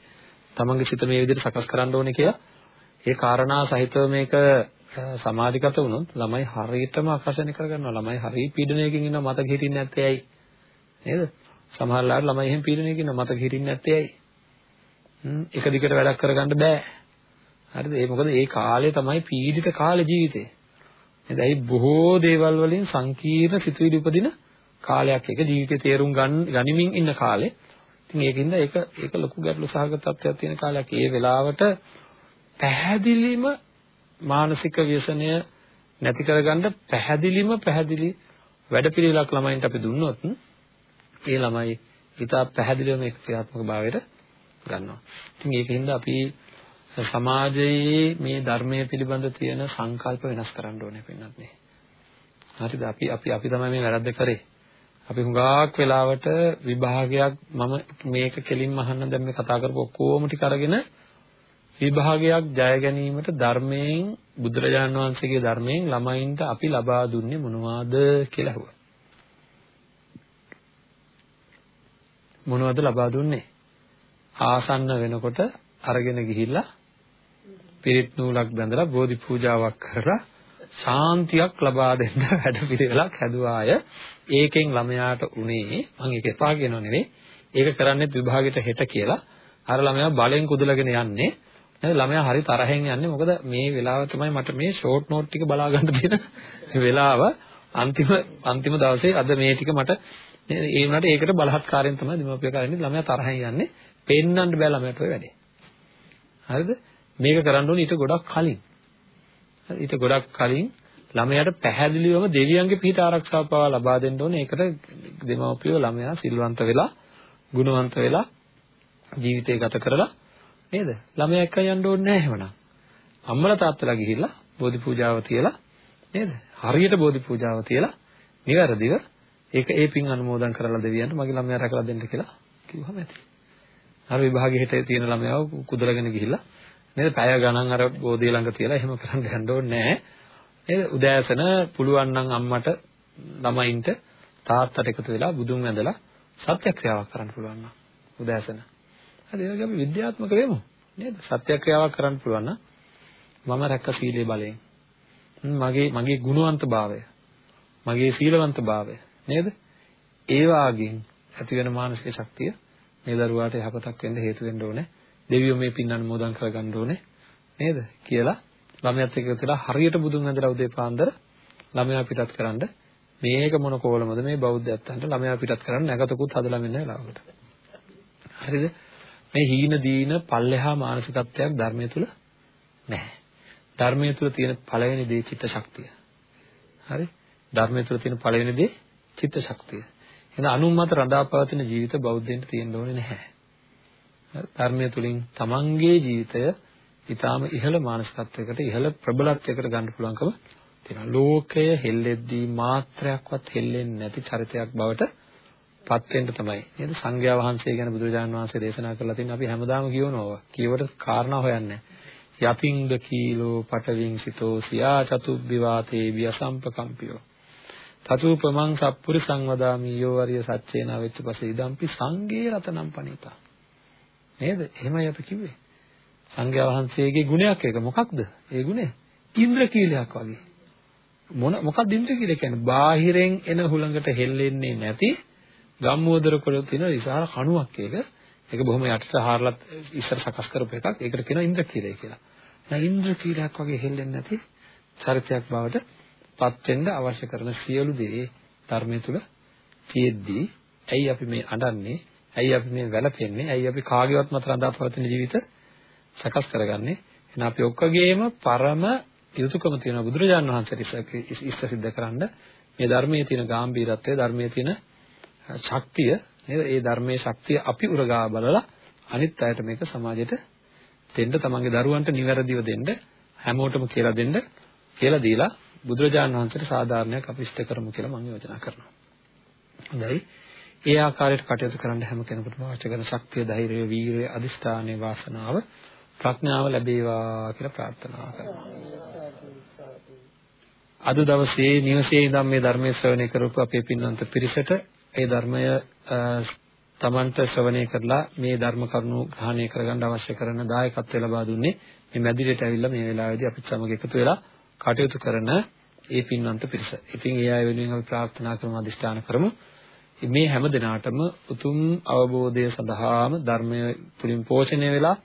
තමන්ගේ සිත මේ විදිහට සකස් කරන්න ඕනේ කියලා. ඒ කාරණා සහිතව මේක සමාජගත වුණොත් ළමයි හරියටම ආකර්ෂණය කරගන්නවා. ළමයි හරිය පීඩනයකින් ඉන්නවා මතක හිටින්නේ නැත්තේ ඇයි? නේද? සමහර ලාට ළමයි එහෙම පීඩනයකින් ඉන්නවා මතක හිටින්නේ නැත්තේ ඇයි? එක දිගට වැඩක් කරගන්න බෑ. හරිද? ඒ මොකද ඒ කාලේ තමයි පීඩිත කාලේ ජීවිතේ. නේද? ඇයි බොහෝ දේවල් වලින් සංකීර්ණ සිතුවිලි උපදින කාලයක් ඒක ජීවිතේ තේරුම් ගන්න ගනිමින් ඉන්න කාලේ. ඉතින් ඒකින්ද ඒක ඒක ලොකු ගැටලු සහගත තත්ත්වයක් තියෙන කාලයක්. ඒ වෙලාවට පැහැදිලිම මානසික ව්‍යසනය නැති කරගන්න පැහැදිලිම පැහැදිලි වැඩපිළිවෙලක් ළමයින්ට අපි දුන්නොත් ඒ ළමයි ඉතා පැහැදිලිවම ඒක ක්‍රියාත්මක භාවයට ගන්නවා. ඉතින් ඒකින්ද අපි සමාජයේ මේ ධර්මයේ පිළිබඳ තියෙන සංකල්ප වෙනස් කරන්න ඕනේ පින්නත් නේ. හරිද? අපි අපි අපි තමයි මේ වැරද්ද කරේ. අපි හුඟක් වෙලාවට විභාගයක් මම මේක කෙලින්ම අහන්න දැන් මේ කතා කරපු ඔක්කොම ටික අරගෙන විභාගයක් ජය ගැනීමට ධර්මයෙන් බුදුරජාණන් වහන්සේගේ ධර්මයෙන් ළමයින්ට අපි ලබා දුන්නේ මොනවද කියලා අහුවා. මොනවද ලබා දුන්නේ? ආසන්න වෙනකොට අරගෙන ගිහිල්ලා පිරිත් නූලක් බැඳලා බෝධි පූජාවක් කරලා ශාන්තියක් ලබා දෙන්න වැඩ පිළිවෙලක් හැදුවාය. ඒකෙන් ළමයාට උනේ මම ඒක එපා කියනව නෙවෙයි. ඒක කරන්නේ විභාගෙට හෙට කියලා. අර ළමයා බලෙන් කුදලගෙන යන්නේ. නේද? ළමයා හරි තරහෙන් යන්නේ. මොකද මේ වෙලාව තමයි මට මේ ෂෝට් නෝට් ටික බලා ගන්න තියෙන වෙලාව. අන්තිම අන්තිම දවසේ අද මේ ටික මට ඒ වුණාට ඒකට බලහත්කාරයෙන් තමයි දෙමාපිය කරන්නේ. ළමයා තරහෙන් යන්නේ. පෙන්නන්න බෑ ළමයාට ඔය වැඩේ. හරිද? මේක කරන්න ඕනේ ඊට ගොඩක් කලින්. ඊට ගොඩක් කලින් ළමයාට පැහැදිලිවම දෙවියන්ගේ පිහිට ආරක්ෂාව පවා ලබා දෙන්න ඕනේ. ඒකට දෙමව්පියෝ ළමයා සිල්වන්ත වෙලා, ගුණවන්ත වෙලා ජීවිතය ගත කරලා නේද? ළමයා එක්ක යන්න ඕනේ නැහැ එහෙමනම්. අම්මලා තාත්තලා ගිහිල්ලා බෝධි පූජාව තියලා නේද? හරියට බෝධි පූජාව තියලා නිවැරදිව ඒක ඒ පින් අනුමෝදන් කරලා දෙවියන්ට මගේ ළමයා රැකලා දෙන්න කියලා කිව්වම ඇති. අර විභාගයේ හිටේ තියෙන ළමයාව කුදලගෙන ගිහිල්ලා නේද? පැය ගණන් අර බෝධිය ළඟ තියලා එහෙම කරන්න යන්න ඕනේ නැහැ. නේද? උදෑසන පුළුවන් නම් අම්මට ළමයින්ට තාත්තට එකතු වෙලා බුදුන් වැඳලා සත්‍යක්‍රියාවක් කරන්න පුළුවන් නම් උදෑසන. හරි ඒ වගේ අපි විද්‍යාත්මක වෙමු. නේද? සත්‍යක්‍රියාවක් කරන්න පුළුවන් නම් මම රැක්ක සීලේ බලයෙන් මගේ මගේ ගුණවන්තභාවය මගේ සීලවන්තභාවය නේද? ඒ වාගෙන් ඇති වෙන මානසික ශක්තිය මේ දරුවාට යහපතක් වෙන්න හේතු වෙන්න ඕනේ. දෙවියෝ මේ පින් අනුමෝදන් කරගන්න ඕනේ නේද කියලා ළමයාත් එක්ක කියලා හරියට බුදුන් වැඳලා උදේ පාන්දර ළමයා පිටත් කරන්න මේක මොන කෝලමද මේ බෞද්ධයන්ට ළමයා පිටත් කරන්න නැගතකුත් හදලා මෙන්න වෙලාවකට හරිද මේ හීන දීන පල්ලෙහා මානසිකත්වයක් ධර්මයේ තුල නැහැ ධර්මයේ තුල තියෙන පළවෙනි දේ චිත්ත ශක්තිය හරි ධර්මය තුළ තියෙන පළවෙනි දේ චිත්ත ශක්තිය. එහෙනම් අනුමත රඳාපවතින ජීවිත බෞද්ධයන්ට තියෙන්න ඕනේ නැහැ. ධර්මය තුලින් තමන්ගේ ජීවිතය ඊටාම ඉහළ මානසිකත්වයකට ඉහළ ප්‍රබලත්වයකට ගන්න පුළුවන්කම තියෙනවා. ලෝකය හෙල්ලෙද්දී මාත්‍රයක්වත් හෙල්ලෙන්නේ නැති චරිතයක් බවට පත් වෙන්න තමයි. නේද? සංඝයා වහන්සේ ගැන බුදුරජාණන් වහන්සේ දේශනා කරලා තියෙන අපි හැමදාම කියවනවා. කියවට කාරණා හොයන්නේ යපින්ද කීලෝ පටවින් සිතෝ සියා චතුබ්බිවාතේ වියසම්පකම්පියෝ. තතුපමං සප්පුරි සංවදාමි යෝ වරිය සච්චේන වෙච්ච පස්සේ ඉදම්පි සංගේ රතනම් පණිතා. නේද? එහෙමයි අපි කිව්වේ. සංඝයා වහන්සේගේ ගුණයක් ඒක මොකක්ද? ඒ ගුණය ඉන්ද්‍රකීලයක් වගේ. මොන මොකක්ද ඉන්ද්‍රකීල කියන්නේ? බාහිරෙන් එන හුළඟට හෙල්ලෙන්නේ නැති ගම්මෝදර කොළ තියෙන විශාල කණුවක් ඒක. ඒක බොහොම යටට හාරලත් ඉස්සර සකස් කරපු එකක්. ඒකට කියනවා ඉන්ද්‍රකීලය කියලා. දැන් ඉන්ද්‍රකීලයක් වගේ හෙල්ලෙන්නේ නැති චරිතයක් බවට පත් වෙන්න අවශ්‍ය කරන සියලු දේ ධර්මයේ තුල තියෙද්දී ඇයි අපි මේ අඬන්නේ? ඇයි අපි මේ වැළපෙන්නේ? ඇයි අපි කාගේවත් මත රඳා පවතින ජීවිත සකස් කරගන්නේ? එහෙනම් අපි ඔක්කොගේම පරම යුතුයකම තියෙන බුදුරජාණන් වහන්සේට ඉෂ්ට සිද්ධ කරන්න මේ ධර්මයේ තියෙන ගැඹීරත්වය ධර්මයේ තියෙන ශක්තිය නේද? ඒ ධර්මයේ ශක්තිය අපි උරගා බලලා අනිත් අයට මේක සමාජයට දෙන්න තමන්ගේ දරුවන්ට නිවැරදිව දෙන්න හැමෝටම කියලා දෙන්න කියලා දීලා බුදුරජාණන් වහන්සේට සාධාරණයක් අපි ඉෂ්ට කරමු කියලා මම යෝජනා කරනවා. හොඳයි. ඒ ආකාරයට කටයුතු කරන්න හැම කෙනෙකුටම අවශ්‍ය කරන ශක්තිය, ධෛර්යය, වීරිය, අදිෂ්ඨානයේ වාසනාව, ප්‍රඥාව ලැබේවා කියලා ප්‍රාර්ථනා කරනවා. අද දවසේ නිවසේ ඉඳන් මේ ධර්මයේ ශ්‍රවණය කරපු අපේ පින්වන්ත පිරිසට ඒ ධර්මය තමන්ට ශ්‍රවණය කරලා මේ ධර්ම කරුණු ග්‍රහණය කරගන්න අවශ්‍ය කරන දායකත්වය ලබා දුන්නේ මේ මැදිරියට ඇවිල්ලා මේ වෙලාවේදී අපිත් සමග එකතු වෙලා කටයුතු කරන ඒ පින්වන්ත පිරිස. ඉතින් ඒ අය වෙනුවෙන් අපි ප්‍රාර්ථනා කරමු අදිෂ්ඨාන කරමු. මේ හැම දිනාටම උතුම් අවබෝධය සඳහාම ධර්මය තුලින් පෝෂණය වෙලා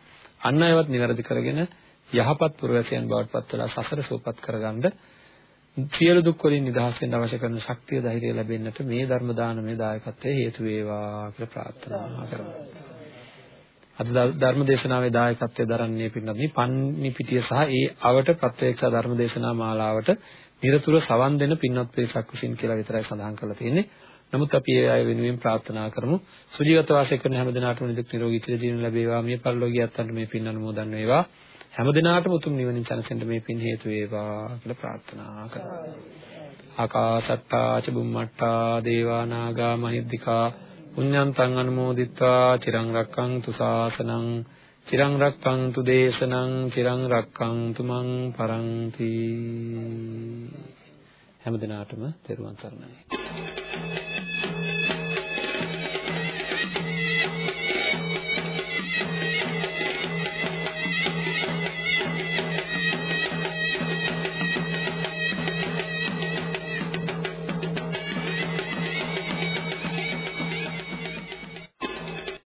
අන් අයවත් නිවැරදි කරගෙන යහපත් පුරවැසියන් බවට පත් වෙලා සසර සූපත් කරගන්න සියලු දුක් වලින් නිදහස් වෙන්න අවශ්‍ය කරන ශක්තිය ධෛර්යය ලැබෙන්නට මේ ධර්ම දානමය දායකත්වයේ හේතු වේවා කියලා ප්‍රාර්ථනා කරමු. අද ධර්ම දේශනාවේ දායකත්වයේ දරන්නේ පින්නත් මේ පන්නිපිටිය සහ ඒ අවට ප්‍රත්‍යක්ෂ ධර්ම දේශනා මාලාවට නිරතුරු සවන් දෙන පින්වත් පිරිසක් විසින් කියලා විතරයි සඳහන් කරලා තියෙන්නේ. නමුත් අපි ඒ අය වෙනුවෙන් ප්‍රාර්ථනා කරමු. සුජීවත වාසය කරන හැම දිනාටම නිදුක් නිරෝගී චිර ජීවන ලැබේවා. මේ පරිලෝකියත් අන්න මේ පින් අනුමෝදන් වේවා. හැම දිනාටම උතුම් නිවනින් සැනසෙන්න මේ පින් හේතු වේවා කියලා ප්‍රාර්ථනා කරනවා. ආකාසට්ටා ච බුම්මට්ටා දේවා නාග මහිද්దికා පුඤ්ඤන්තං අනුමෝදිත්වා චිරං රක්ඛන්තු ශාසනං චිරං රක්ඛන්තු දේශනං චිරං රක්ඛන්තු මං පරන්ති හැම දිනාටම තෙරුවන් සරණයි